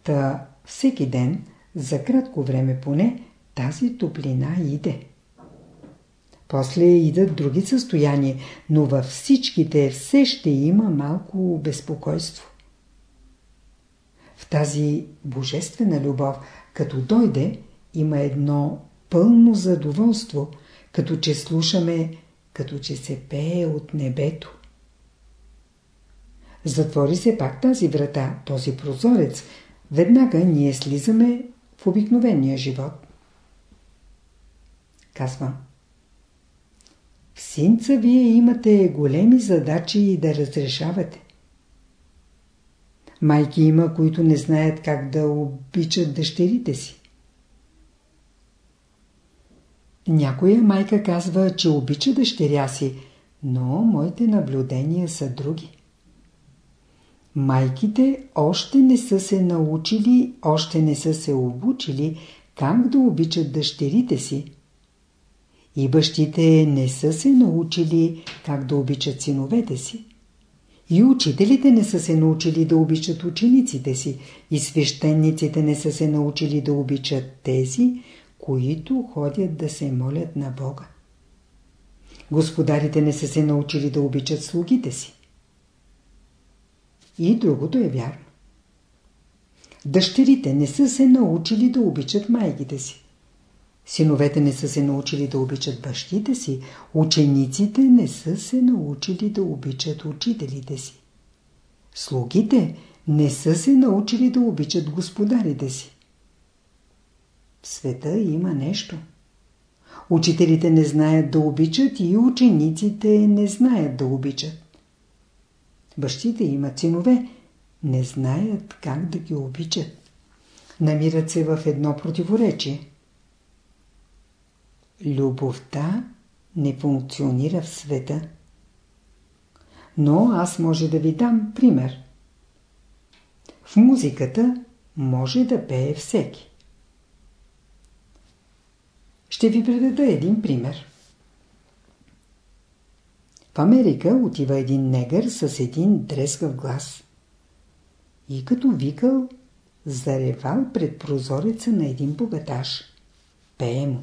Та всеки ден, за кратко време поне, тази топлина иде. После идат други състояния, но във всичките все ще има малко безпокойство. В тази божествена любов, като дойде, има едно пълно задоволство, като че слушаме, като че се пее от небето. Затвори се пак тази врата, този прозорец, веднага ние слизаме в обикновения живот. Казвам. В синца вие имате големи задачи да разрешавате. Майки има, които не знаят как да обичат дъщерите си. Някоя майка казва, че обича дъщеря си, но моите наблюдения са други. Майките още не са се научили, още не са се обучили как да обичат дъщерите си, и бащите не са се научили как да обичат синовете си. И учителите не са се научили да обичат учениците си. И свещениците не са се научили да обичат тези, които ходят да се молят на Бога. Господарите не са се научили да обичат слугите си. И другото е вярно. Дъщерите не са се научили да обичат майките си. Синовете не са се научили да обичат бащите си, учениците не са се научили да обичат учителите си. Слугите не са се научили да обичат господарите си. В света има нещо. Учителите не знаят да обичат и учениците не знаят да обичат. Бащите имат синове, не знаят как да ги обичат. намират се в едно противоречие. Любовта не функционира в света. Но аз може да ви дам пример. В музиката може да пее всеки. Ще ви предада един пример. В Америка отива един негър с един дрескав глас. И като викал, заревал пред прозореца на един богаташ. Пее му.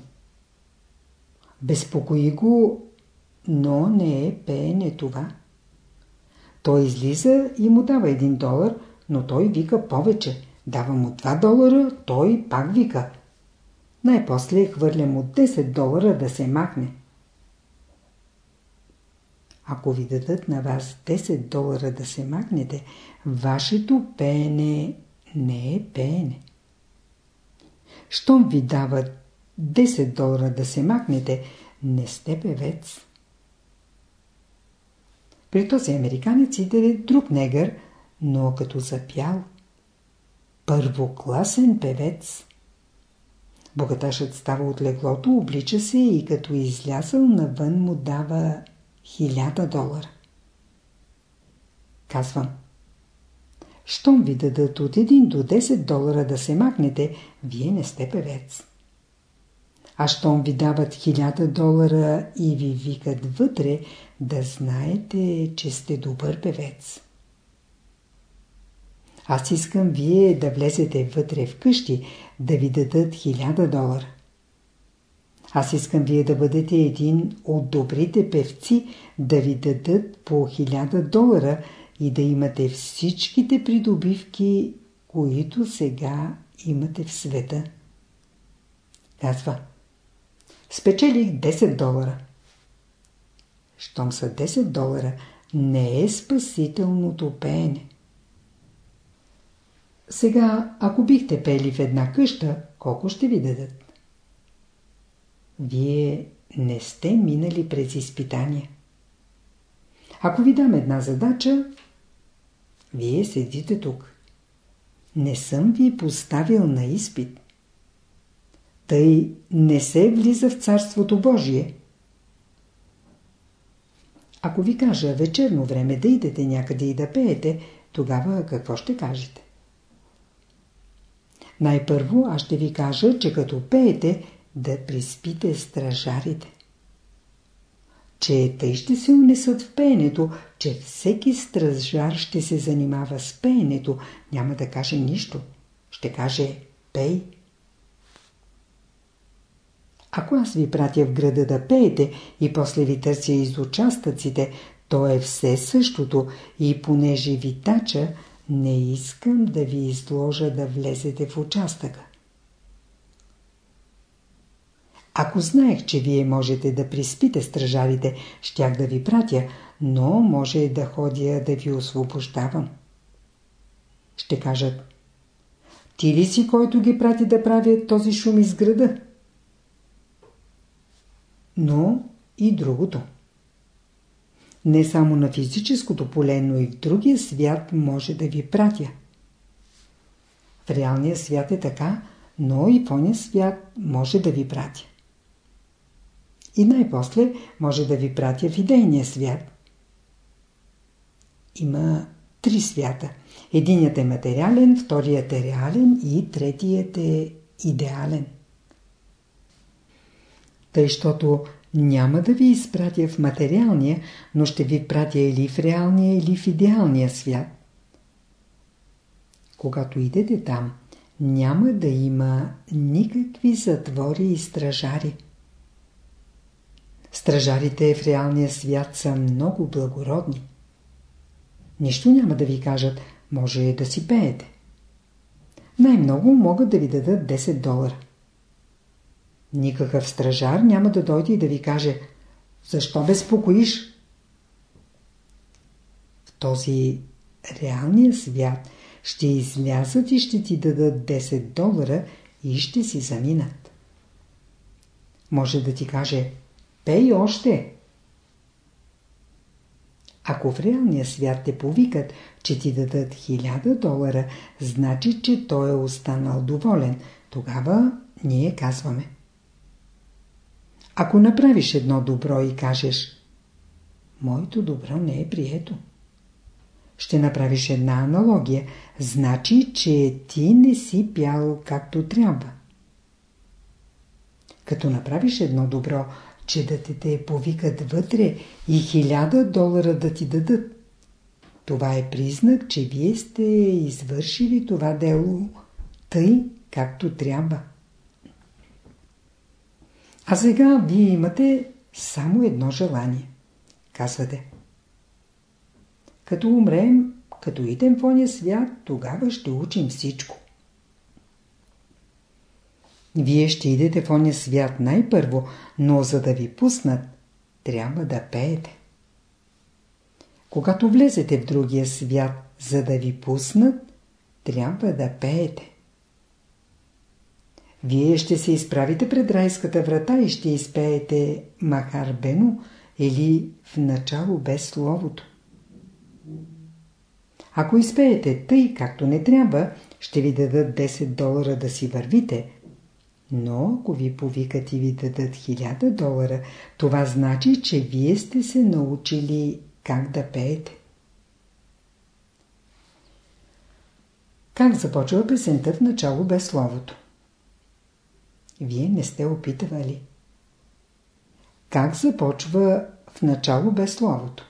Безпокои го, но не е пеене това. Той излиза и му дава един долар, но той вика повече. Дава му 2 долара, той пак вика. Най-после хвърля му 10 долара да се махне. Ако ви дадат на вас 10 долара да се махнете, вашето пеене не е пеене. Щом ви дават 10 долара да се махнете, не сте певец. При този американец иде друг негър, но като запял. Първокласен певец. Богаташът става от леглото, облича се и като излязъл навън му дава хиляда долара. Казвам. Щом ви дадат от 1 до 10 долара да се махнете, вие не сте певец. А щом ви дават 1000 долара и ви викат вътре, да знаете, че сте добър певец. Аз искам вие да влезете вътре в къщи, да ви дадат 1000 долара. Аз искам вие да бъдете един от добрите певци, да ви дадат по 1000 долара и да имате всичките придобивки, които сега имате в света. Казва, спечелих 10 долара. Щом са 10 долара, не е спасителното пеене. Сега, ако бихте пели в една къща, колко ще ви дадат? Вие не сте минали през изпитания. Ако ви дам една задача, вие седите тук. Не съм ви поставил на изпит. Тъй не се влиза в Царството Божие. Ако ви кажа вечерно време да идете някъде и да пеете, тогава какво ще кажете? Най-първо аз ще ви кажа, че като пеете, да приспите стражарите. Че тъй ще се унесат в пеенето, че всеки стражар ще се занимава с пеенето, няма да каже нищо. Ще каже пей. Ако аз ви пратя в града да пеете и после ви търся из участъците, то е все същото и понеже ви тача, не искам да ви изложа да влезете в участъка. Ако знаех, че вие можете да приспите стражарите, щях да ви пратя, но може да ходя да ви освобождавам. Ще кажат, ти ли си, който ги прати да правят този шум из града? Но и другото. Не само на физическото поле, но и в другия свят може да ви пратя. В реалния свят е така, но и в ония свят може да ви пратя. И най-после може да ви пратя в идейния свят. Има три свята. Единият е материален, вторият е реален и третият е идеален. Тъй, щото няма да ви изпратя в материалния, но ще ви пратя или в реалния, или в идеалния свят. Когато идете там, няма да има никакви затвори и стражари. Стражарите в реалния свят са много благородни. Нищо няма да ви кажат, може да си пеете. Най-много могат да ви дадат 10 долара. Никакъв стражар няма да дойде и да ви каже Защо безпокоиш? В този реалния свят ще излязат и ще ти дадат 10 долара и ще си заминат. Може да ти каже Пей още. Ако в реалния свят те повикат, че ти дадат 1000 долара, значи, че той е останал доволен. Тогава ние казваме. Ако направиш едно добро и кажеш Моето добро не е прието. Ще направиш една аналогия. Значи, че ти не си пял както трябва. Като направиш едно добро, че да те, те повикат вътре и хиляда долара да ти дадат. Това е признак, че вие сте извършили това дело тъй, както трябва. А сега вие имате само едно желание. Казвате. Като умрем, като идем в ония свят, тогава ще учим всичко. Вие ще идете в ония свят най-първо, но за да ви пуснат, трябва да пеете. Когато влезете в другия свят, за да ви пуснат, трябва да пеете. Вие ще се изправите пред райската врата и ще изпеете Махар или в начало без словото. Ако изпеете тъй, както не трябва, ще ви дадат 10 долара да си вървите. Но ако ви повикат и ви дадат 1000 долара, това значи, че вие сте се научили как да пеете. Как започва песента в начало без словото? Вие не сте опитвали. Как започва в начало без словото?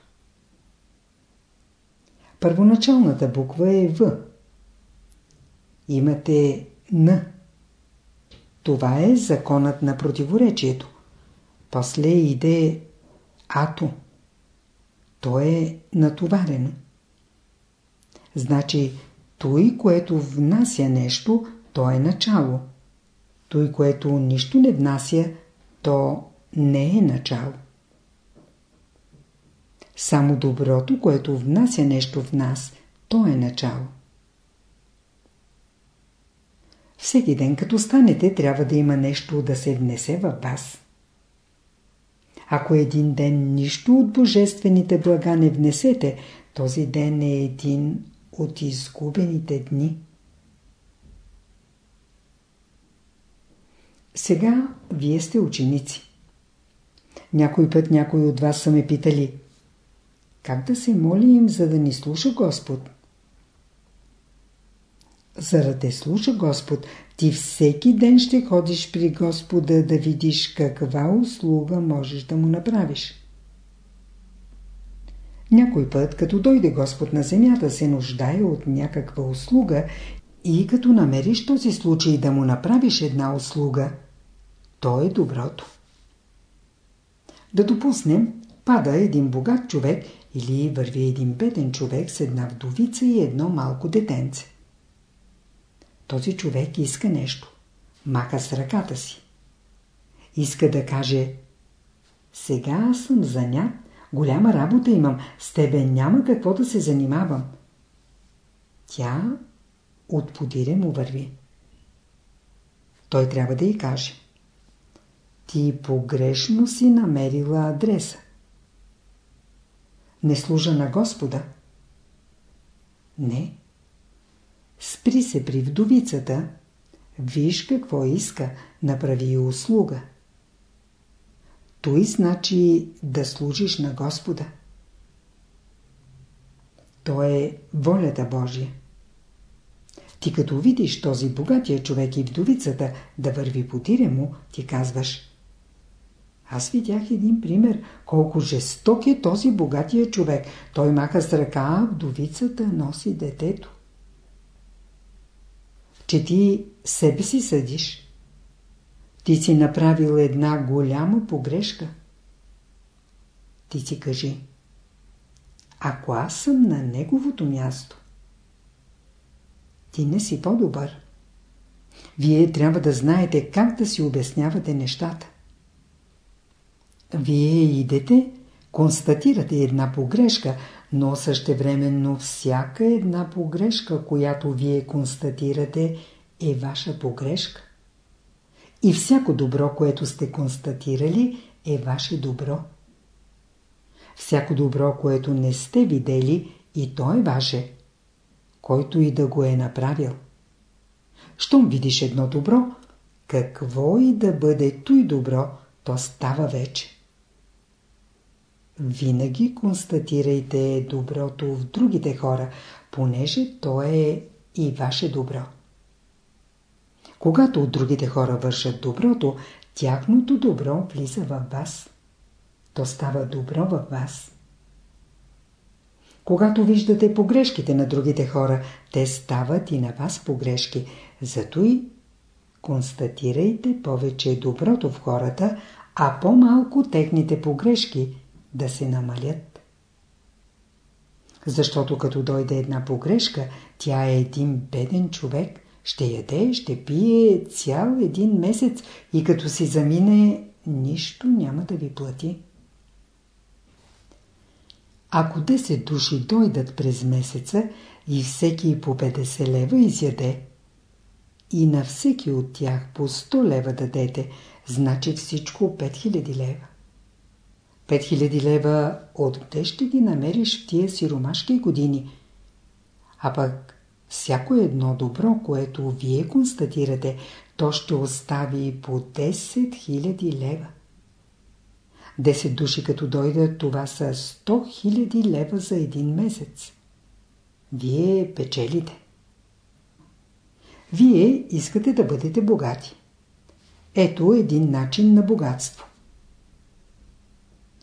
Първоначалната буква е В. Имате Н. Това е законът на противоречието. После иде Ато. То е натоварено. Значи, той, което внася нещо, то е начало. Той, което нищо не внася, то не е начало. Само доброто, което внася нещо в нас, то е начало. Всеки ден като станете, трябва да има нещо да се внесе във вас. Ако един ден нищо от божествените блага не внесете, този ден е един от изгубените дни. Сега вие сте ученици. Някой път някой от вас са ме питали – как да се молим, за да ни слуша Господ? За да те слуша Господ, ти всеки ден ще ходиш при Господа да видиш каква услуга можеш да му направиш. Някой път, като дойде Господ на земята, се нуждае от някаква услуга и като намериш този случай да му направиш една услуга, то е доброто. Да допуснем, пада един богат човек или върви един беден човек с една вдовица и едно малко детенце. Този човек иска нещо. Маха с ръката си. Иска да каже Сега аз съм занят, голяма работа имам, с тебе няма какво да се занимавам. Тя от подире му върви. Той трябва да й каже Ти погрешно си намерила адреса не служа на Господа? Не. Спри се при вдовицата, виж какво иска, направи услуга. Той значи да служиш на Господа. То е волята Божия. Ти като видиш този богатия човек и вдовицата да върви по тире му, ти казваш аз видях един пример, колко жесток е този богатия човек. Той маха с ръка, вдовицата носи детето. Че ти себе си съдиш. Ти си направил една голяма погрешка. Ти си кажи. Ако аз съм на неговото място, ти не си по-добър. Вие трябва да знаете как да си обяснявате нещата. Вие идете, констатирате една погрешка, но същевременно всяка една погрешка, която вие констатирате, е ваша погрешка. И всяко добро, което сте констатирали, е ваше добро. Всяко добро, което не сте видели, и то е ваше, който и да го е направил. Щом видиш едно добро, какво и да бъде той добро, то става вече. Винаги констатирайте доброто в другите хора, понеже то е и ваше добро. Когато другите хора вършат доброто, тяхното добро влиза във вас. То става добро във вас. Когато виждате погрешките на другите хора, те стават и на вас погрешки. Зато и констатирайте повече доброто в хората, а по-малко техните погрешки да се намалят. Защото като дойде една погрешка, тя е един беден човек, ще яде, ще пие цял един месец и като си замине, нищо няма да ви плати. Ако 10 души дойдат през месеца и всеки по 50 лева изяде, и на всеки от тях по 100 лева дадете, значи всичко 5000 лева. 5000 лева откъде ще ги намериш в тия сиромашки години? А пък всяко едно добро, което вие констатирате, то ще остави по 10 000 лева. 10 души като дойдат, това са 100 000 лева за един месец. Вие печелите. Вие искате да бъдете богати. Ето един начин на богатство.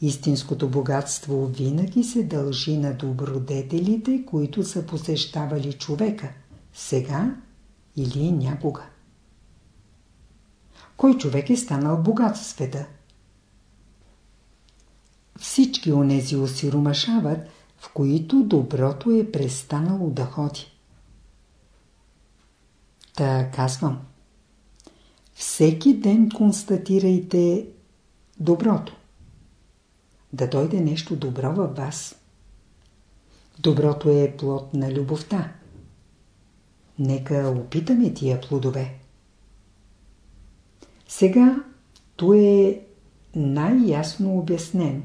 Истинското богатство винаги се дължи на добродетелите, които са посещавали човека, сега или някога. Кой човек е станал богат в света? Всички онези осиромашават, в които доброто е престанало да ходи. Та казвам. Всеки ден констатирайте доброто. Да дойде нещо добро във вас. Доброто е плод на любовта. Нека опитаме тия плодове. Сега то е най-ясно обяснено.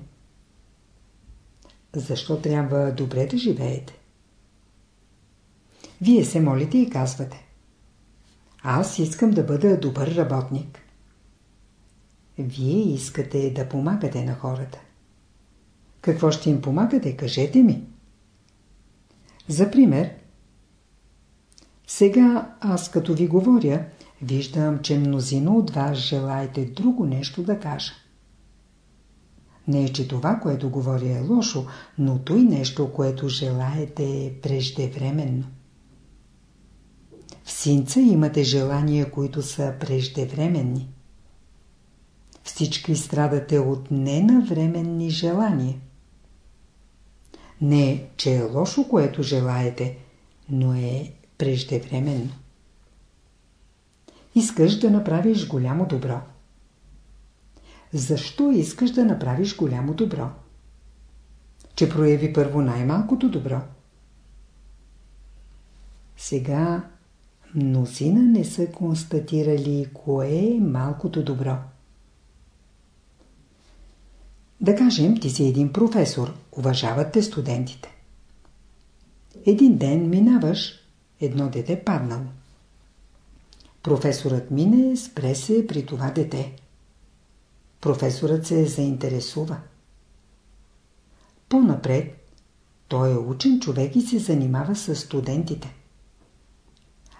Защо трябва добре да живеете? Вие се молите и казвате. Аз искам да бъда добър работник. Вие искате да помагате на хората. Какво ще им помагате? Кажете ми. За пример, сега аз като ви говоря, виждам, че мнозина от вас желаете друго нещо да кажа. Не е, че това, което говоря е лошо, но той нещо, което желаете е преждевременно. В синца имате желания, които са преждевременни. Всички страдате от ненавременни желания. Не, че е лошо, което желаете, но е преждевременно. Искаш да направиш голямо добро. Защо искаш да направиш голямо добро? Че прояви първо най-малкото добро. Сега мнозина не са констатирали кое е малкото добро. Да кажем, ти си един професор, уважават те студентите. Един ден минаваш, едно дете паднало. Професорът мине, спре се при това дете. Професорът се заинтересува. По-напред, той е учен човек и се занимава с студентите.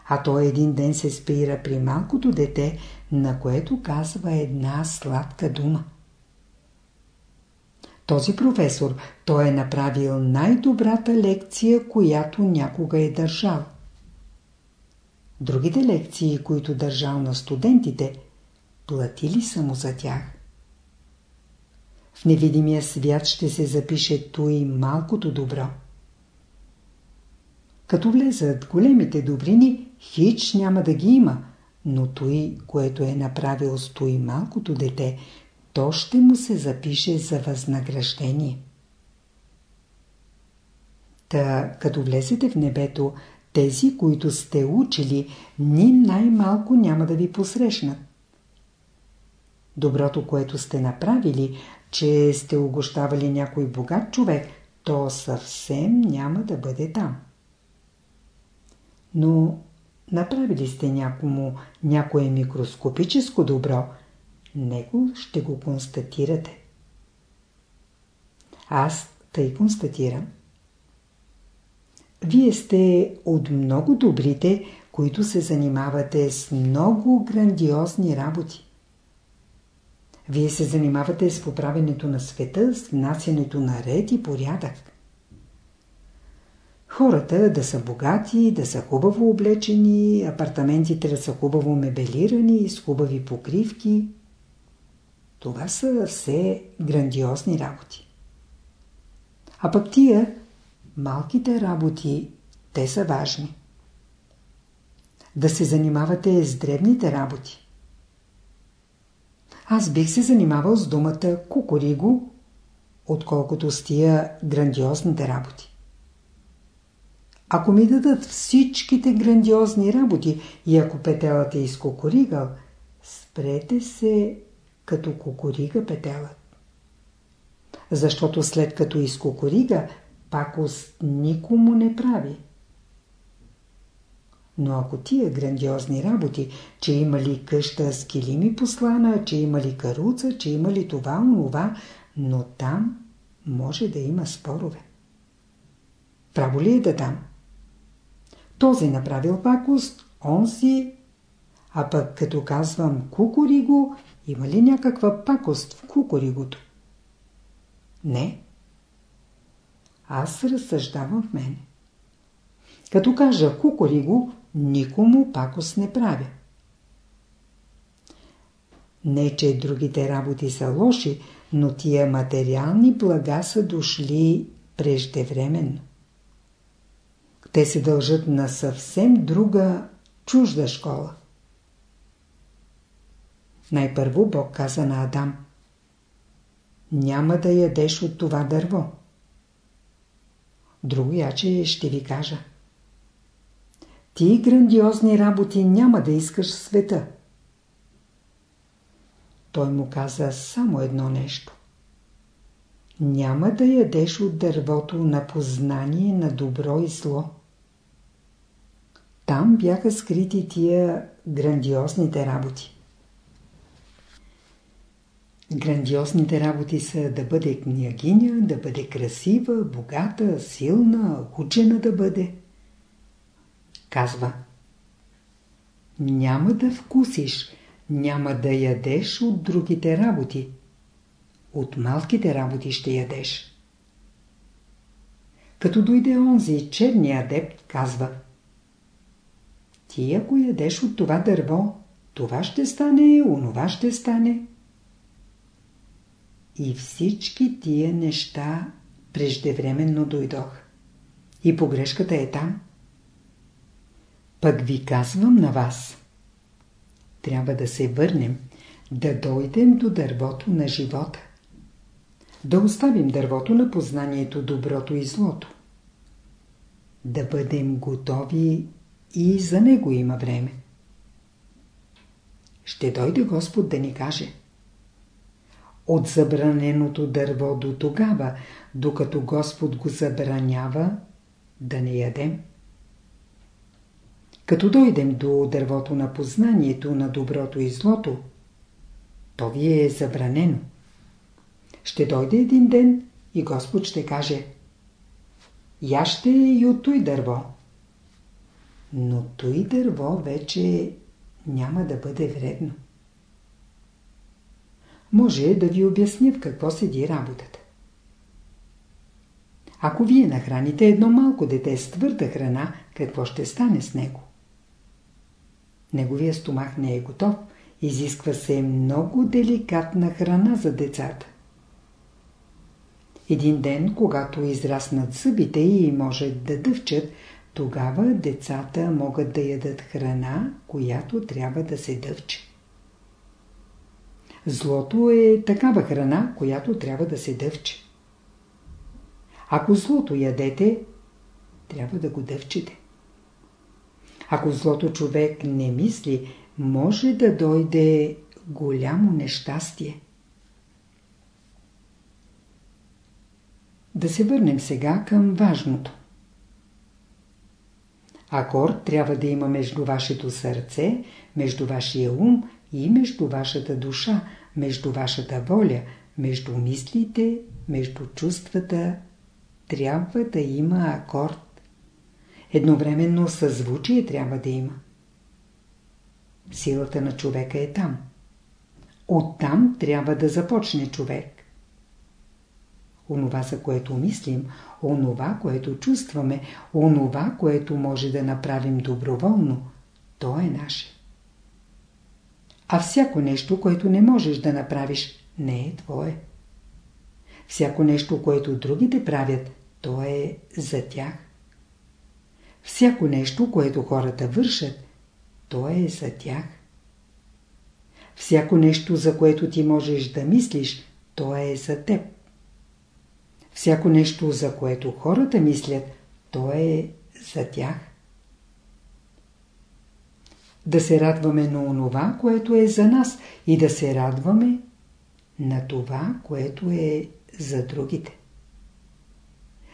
А той един ден се спира при малкото дете, на което казва една сладка дума. Този професор, той е направил най-добрата лекция, която някога е държал. Другите лекции, които държал на студентите, платили са му за тях. В невидимия свят ще се запише той малкото добро. Като влезат големите добрини, хич няма да ги има, но той, което е направил с той малкото дете, то ще му се запише за възнаграждение. Та, като влезете в небето, тези, които сте учили, ни най-малко няма да ви посрещнат. доброто, което сте направили, че сте огощавали някой богат човек, то съвсем няма да бъде там. Но направили сте някому някое микроскопическо добро, него ще го констатирате. Аз тъй констатирам. Вие сте от много добрите, които се занимавате с много грандиозни работи. Вие се занимавате с поправенето на света, с внасянето на ред и порядък. Хората да са богати, да са хубаво облечени, апартаментите да са хубаво мебелирани, с хубави покривки. Това са все грандиозни работи. А пък тия, малките работи, те са важни. Да се занимавате с дребните работи. Аз бих се занимавал с думата кукуриго, отколкото с тия грандиозните работи. Ако ми дадат всичките грандиозни работи и ако петелът е изкукуригал, спрете се като кукурига петелът. Защото след като изкукурига, пакост никому не прави. Но ако тия грандиозни работи, че има ли къща с килими послана, че има ли каруца, че има ли това, онова, но там може да има спорове. Право ли е да дам? Този направил пакост, он си, а пък като казвам кукуриго, има ли някаква пакост в кукуригото? Не. Аз разсъждавам в мене. Като кажа кукуриго, никому пакост не правя. Не, че другите работи са лоши, но тия материални блага са дошли преждевременно. Те се дължат на съвсем друга, чужда школа. Най-първо Бог каза на Адам Няма да ядеш от това дърво. Другояче ще ви кажа Ти грандиозни работи няма да искаш света. Той му каза само едно нещо. Няма да ядеш от дървото на познание на добро и зло. Там бяха скрити тия грандиозните работи. Грандиозните работи са да бъде княгиня, да бъде красива, богата, силна, учена да бъде. Казва Няма да вкусиш, няма да ядеш от другите работи. От малките работи ще ядеш. Като дойде онзи черния адепт, казва Ти ако ядеш от това дърво, това ще стане, онова ще стане. И всички тия неща преждевременно дойдох. И погрешката е там. Пък ви казвам на вас. Трябва да се върнем, да дойдем до дървото на живота. Да оставим дървото на познанието, доброто и злото. Да бъдем готови и за него има време. Ще дойде Господ да ни каже – от забраненото дърво до тогава, докато Господ го забранява, да не ядем. Като дойдем до дървото на познанието на доброто и злото, то ви е забранено. Ще дойде един ден и Господ ще каже Яще и от той дърво. Но той дърво вече няма да бъде вредно може да ви обясня в какво седи работата. Ако вие нахраните едно малко дете с твърда храна, какво ще стане с него? Неговия стомах не е готов, изисква се много деликатна храна за децата. Един ден, когато израснат зъбите и може да дъвчат, тогава децата могат да ядат храна, която трябва да се дъвче. Злото е такава храна, която трябва да се дъвче. Ако злото ядете, трябва да го дъвчете. Ако злото човек не мисли, може да дойде голямо нещастие. Да се върнем сега към важното. Акорд трябва да има между вашето сърце, между вашия ум и между вашата душа, между вашата воля, между мислите, между чувствата. Трябва да има акорд. Едновременно съзвучие трябва да има. Силата на човека е там. Оттам трябва да започне човек. Онова, за което мислим, онова, което чувстваме, онова, което може да направим доброволно, то е наше. А всяко нещо, което не можеш да направиш, не е твое. Всяко нещо, което другите правят, то е за тях. Всяко нещо, което хората вършат, то е за тях. Всяко нещо, за което ти можеш да мислиш, то е за теб. Всяко нещо, за което хората мислят, то е за тях. Да се радваме на онова, което е за нас и да се радваме на това, което е за другите.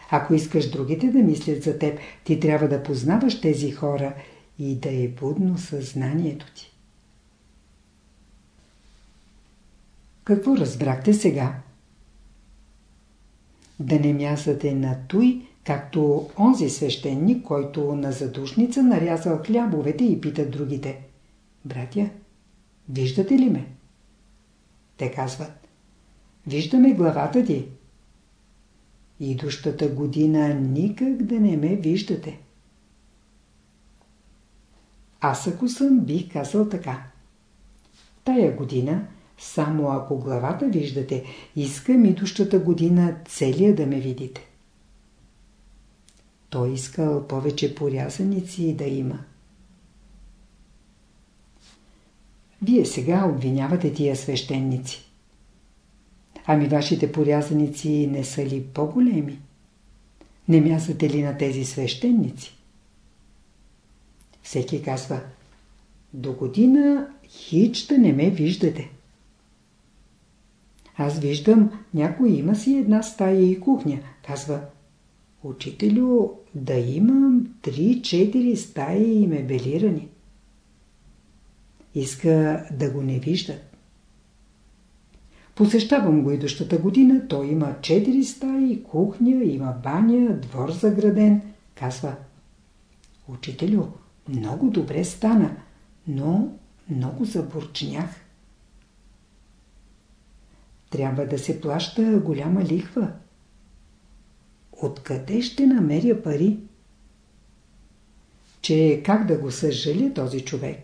Ако искаш другите да мислят за теб, ти трябва да познаваш тези хора и да е будно съзнанието ти. Какво разбрахте сега? Да не мязате на той, както онзи свещеник, който на задушница нарязал хлябовете и пита другите. Братя, виждате ли ме? Те казват. Виждаме главата ти. Идущата година никак да не ме виждате. Аз ако съм, бих казал така. Тая година, само ако главата виждате, искам идущата година целия да ме видите. Той искал повече порязаници да има. Вие сега обвинявате тия свещеници. Ами вашите порязаници не са ли по-големи? Не мязате ли на тези свещеници? Всеки казва, до година хич да не ме виждате. Аз виждам, някой има си една стая и кухня. Казва, учителю, да имам 3-4 стаи мебелирани. Иска да го не виждат. Посещавам го идущата година, той има 4 стаи, кухня, има баня, двор заграден. Казва, учителю, много добре стана, но много забурчнях. Трябва да се плаща голяма лихва. Откъде ще намеря пари? Че как да го съжали този човек?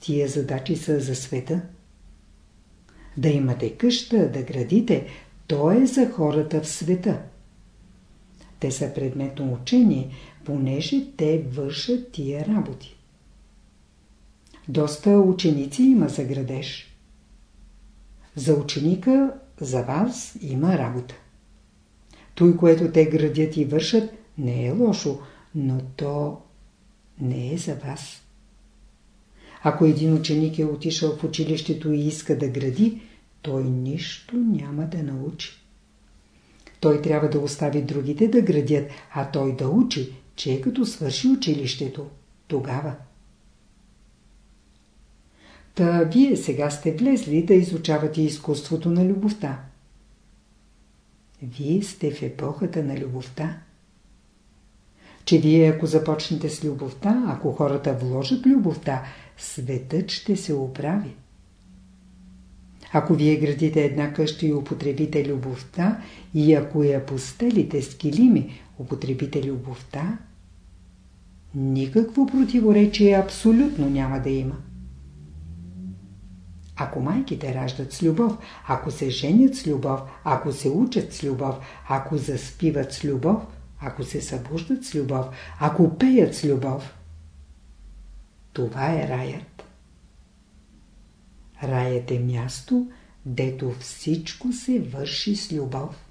Тия задачи са за света. Да имате къща, да градите, то е за хората в света. Те са предметно учение, понеже те вършат тия работи. Доста ученици има за градеж. За ученика, за вас има работа. Той, което те градят и вършат, не е лошо, но то не е за вас. Ако един ученик е отишъл в училището и иска да гради, той нищо няма да научи. Той трябва да остави другите да градят, а той да учи, че е като свърши училището, тогава. Та вие сега сте влезли да изучавате изкуството на любовта. Вие сте в епохата на любовта. Че вие ако започнете с любовта, ако хората вложат любовта, светът ще се оправи. Ако вие градите една къща и употребите любовта, и ако я постелите с килими, употребите любовта, никакво противоречие абсолютно няма да има. Ако майките раждат с любов, ако се женят с любов, ако се учат с любов, ако заспиват с любов, ако се събуждат с любов, ако пеят с любов, това е раят. Раят е място, дето всичко се върши с любов.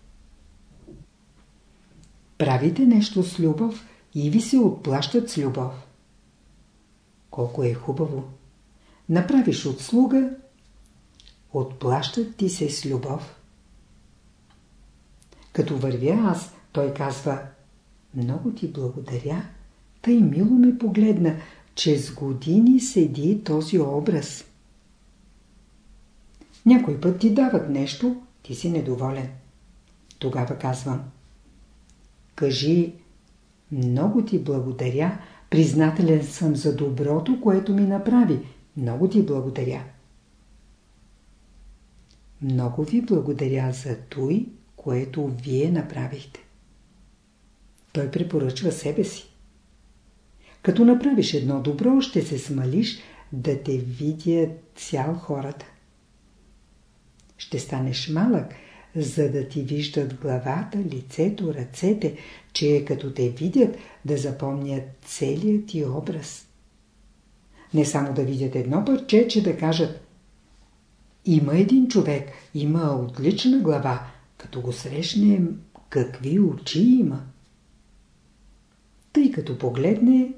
Правите нещо с любов и ви се отплащат с любов. Колко е хубаво! направиш услуга, отплащат ти се с любов. Като вървя аз, той казва, много ти благодаря, тъй мило ме погледна, че с години седи този образ. Някой път ти дават нещо, ти си недоволен. Тогава казвам, кажи, много ти благодаря, признателен съм за доброто, което ми направи. Много ти благодаря. Много ви благодаря за той, което вие направихте. Той препоръчва себе си. Като направиш едно добро, ще се смалиш да те видят цял хората. Ще станеш малък, за да ти виждат главата, лицето, ръцете, че като те видят да запомнят целият ти образ. Не само да видят едно парче, че да кажат има един човек, има отлична глава, като го срещнем, какви очи има. Тъй като погледне,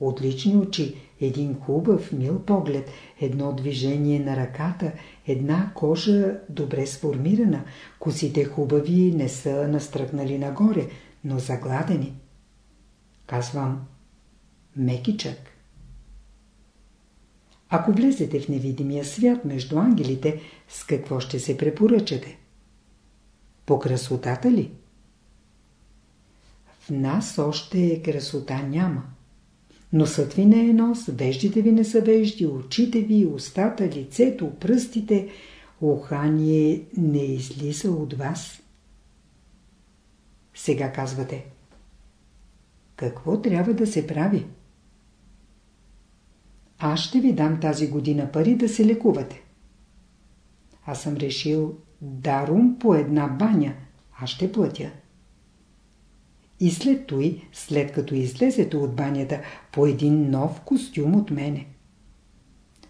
отлични очи, един хубав, мил поглед, едно движение на ръката, една кожа добре сформирана, косите хубави не са настръкнали нагоре, но загладени. Казвам, мекичък. Ако влезете в невидимия свят между ангелите, с какво ще се препоръчате? По красотата ли? В нас още красота няма. Носът ви не е нос, веждите ви не са вежди, очите ви, устата, лицето, пръстите, ухание не излиза от вас. Сега казвате. Какво трябва да се прави? Аз ще ви дам тази година пари да се лекувате. Аз съм решил даром по една баня. Аз ще платя. И след той, след като излезете от банята, по един нов костюм от мене.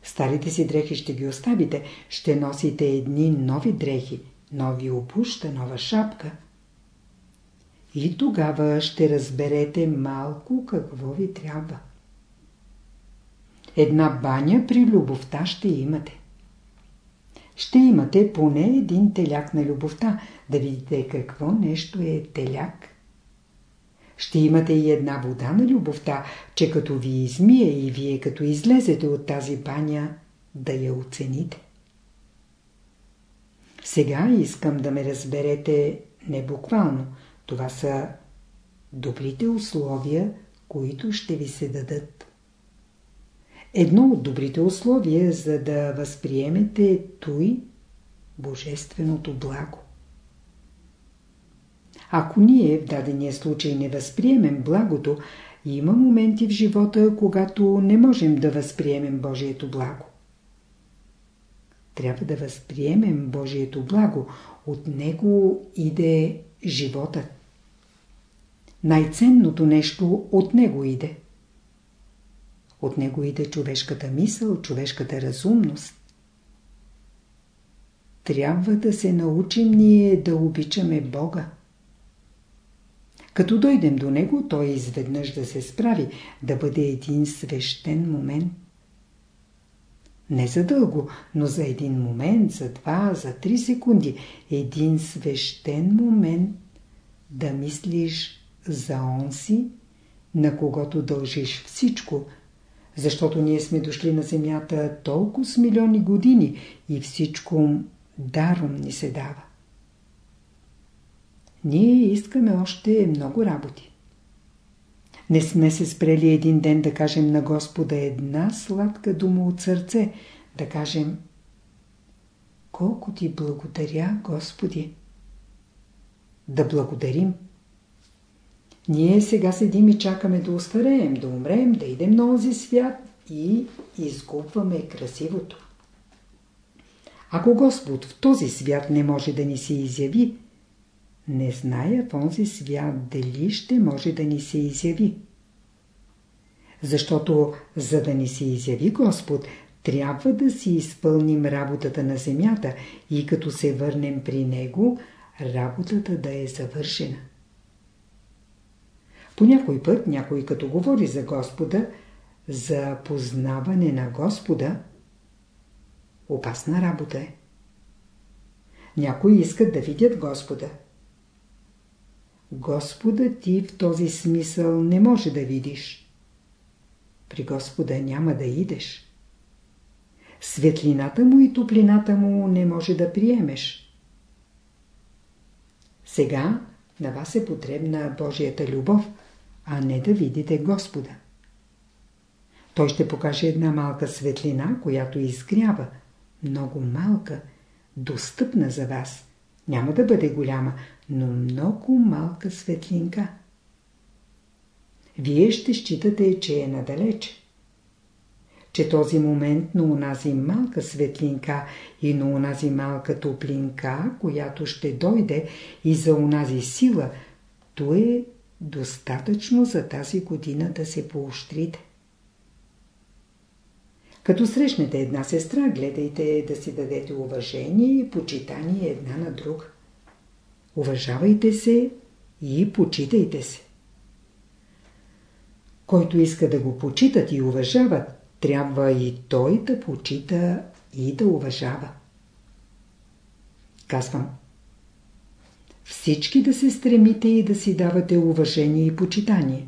Старите си дрехи ще ги оставите, ще носите едни нови дрехи, нови обуща, нова шапка. И тогава ще разберете малко какво ви трябва. Една баня при любовта ще имате. Ще имате поне един теляк на любовта, да видите какво нещо е теляк. Ще имате и една вода на любовта, че като ви измие и вие като излезете от тази баня, да я оцените. Сега искам да ме разберете не буквално. Това са добрите условия, които ще ви се дадат. Едно от добрите условия, за да възприемете той божественото благо. Ако ние в дадения случай не възприемем благото, има моменти в живота, когато не можем да възприемем Божието благо. Трябва да възприемем Божието благо. От него иде животът. Най-ценното нещо от него иде. От него иде човешката мисъл, човешката разумност. Трябва да се научим ние да обичаме Бога. Като дойдем до него, той изведнъж да се справи, да бъде един свещен момент. Не за дълго, но за един момент, за два, за три секунди. Един свещен момент да мислиш за онси, на когото дължиш всичко, защото ние сме дошли на земята толкова с милиони години и всичко даром ни се дава. Ние искаме още много работи. Не сме се спрели един ден да кажем на Господа една сладка дума от сърце, да кажем Колко ти благодаря, Господи! Да благодарим. Ние сега седим и чакаме да устареем, да умрем, да идем на този свят и изгубваме красивото. Ако Господ в този свят не може да ни се изяви, не зная в онзи свят дали ще може да ни се изяви. Защото за да ни се изяви Господ, трябва да си изпълним работата на земята и като се върнем при Него, работата да е завършена. По някой път някой като говори за Господа, за познаване на Господа, Опасна работа е. Някои искат да видят Господа. Господа ти в този смисъл не може да видиш. При Господа няма да идеш. Светлината му и топлината му не може да приемеш. Сега на вас е потребна Божията любов, а не да видите Господа. Той ще покаже една малка светлина, която изгрява, много малка, достъпна за вас. Няма да бъде голяма, но много малка светлинка. Вие ще считате, че е надалече. Че този момент на унази малка светлинка и на унази малка топлинка, която ще дойде и за унази сила, то е достатъчно за тази година да се поощрите. Като срещнете една сестра, гледайте да си дадете уважение и почитание една на друг. Уважавайте се и почитайте се. Който иска да го почитат и уважават, трябва и той да почита и да уважава. Казвам. Всички да се стремите и да си давате уважение и почитание.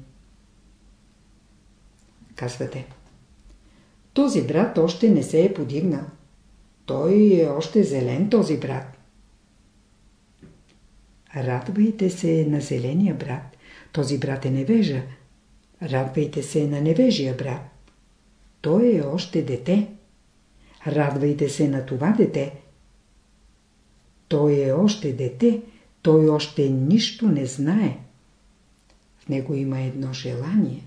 Казвате. Този брат още не се е подигнал. Той е още зелен, този брат. Радвайте се на зеления брат. Този брат е невежа. Радвайте се на невежия брат. Той е още дете. Радвайте се на това дете. Той е още дете. Той още нищо не знае. В него има едно желание.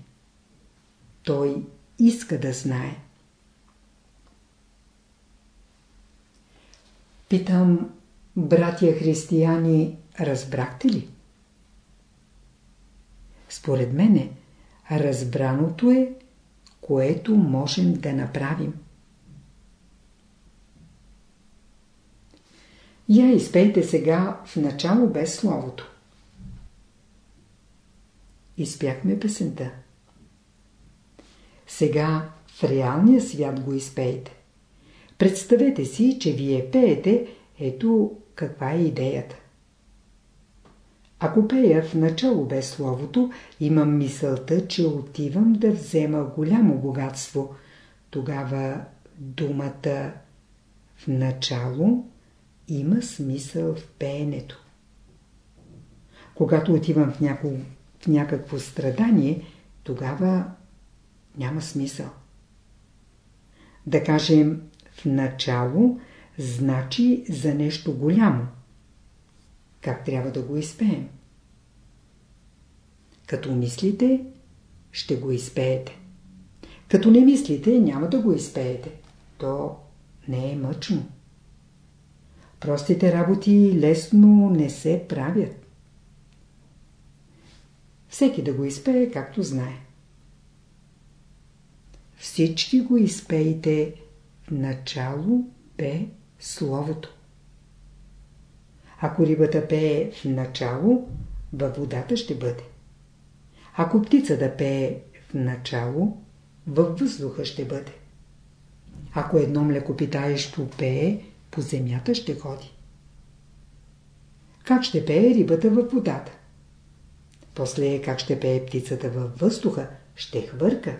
Той иска да знае. Питам, братя християни, разбрахте ли? Според мене, разбраното е, което можем да направим. Я изпейте сега в начало без словото. Изпяхме песента. Сега в реалния свят го изпейте. Представете си, че вие пеете, ето каква е идеята. Ако пея в начало без словото, имам мисълта, че отивам да взема голямо богатство. Тогава думата в начало има смисъл в пеенето. Когато отивам в, няко, в някакво страдание, тогава няма смисъл. Да кажем, в начало значи за нещо голямо. Как трябва да го изпеем? Като мислите, ще го изпеете. Като не мислите, няма да го изпеете. То не е мъчно. Простите работи лесно не се правят. Всеки да го изпее както знае. Всички го изпейте начало пе словото. Ако рибата пее в начало, във водата ще бъде. Ако птицата пее в начало, във въздуха ще бъде. Ако едно млекопитаещо пее, по земята ще ходи. Как ще пее рибата във водата? После как ще пее птицата във въздуха? Ще хвърка.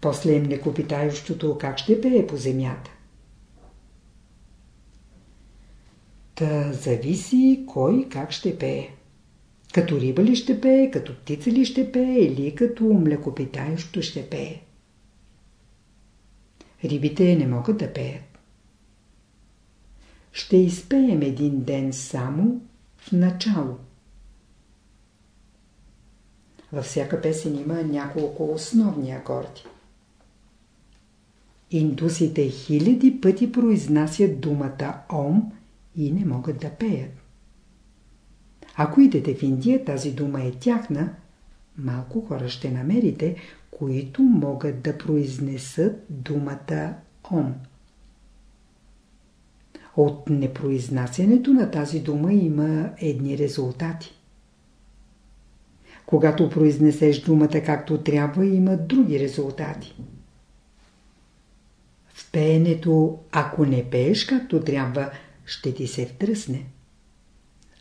После млекопитающото как ще пее по земята? Та зависи кой как ще пее. Като риба ли ще пее, като птица ли ще пее или като млекопитаещо ще пее. Рибите не могат да пеят. Ще изпеем един ден само в начало. Във всяка песен има няколко основни акорди. Индусите хиляди пъти произнасят думата Ом и не могат да пеят. Ако идете в Индия, тази дума е тяхна, малко хора ще намерите, които могат да произнесат думата Ом. От непроизнасянето на тази дума има едни резултати. Когато произнесеш думата както трябва, има други резултати. В пеенето, ако не пееш както трябва, ще ти се втръсне.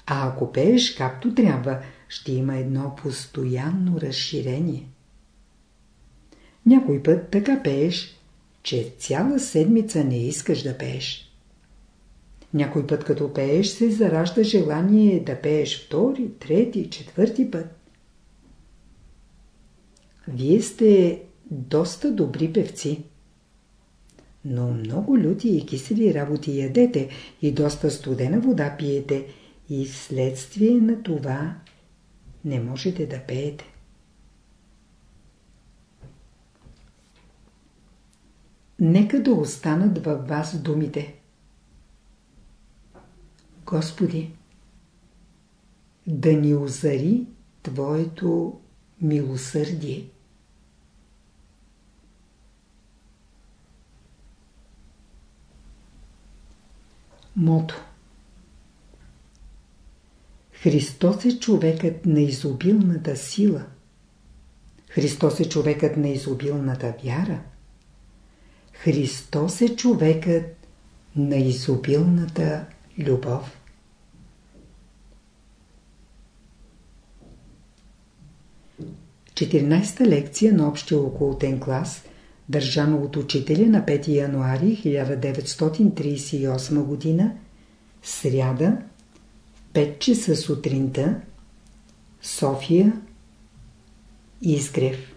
А ако пееш както трябва, ще има едно постоянно разширение. Някой път така пееш, че цяла седмица не искаш да пееш. Някой път като пееш се заражда желание да пееш втори, трети, четвърти път. Вие сте доста добри певци. Но много люти и кисели работи ядете и доста студена вода пиете и вследствие на това не можете да пеете. Нека да останат във вас думите. Господи, да ни озари Твоето милосърдие. Мото Христос е човекът на изобилната сила. Христос е човекът на изобилната вяра. Христос е човекът на изобилната любов. Четирнайста лекция на общия околотен клас, държана от учителя на 5 януари 1938 г., сряда, 5 часа сутринта, София, Изгрев.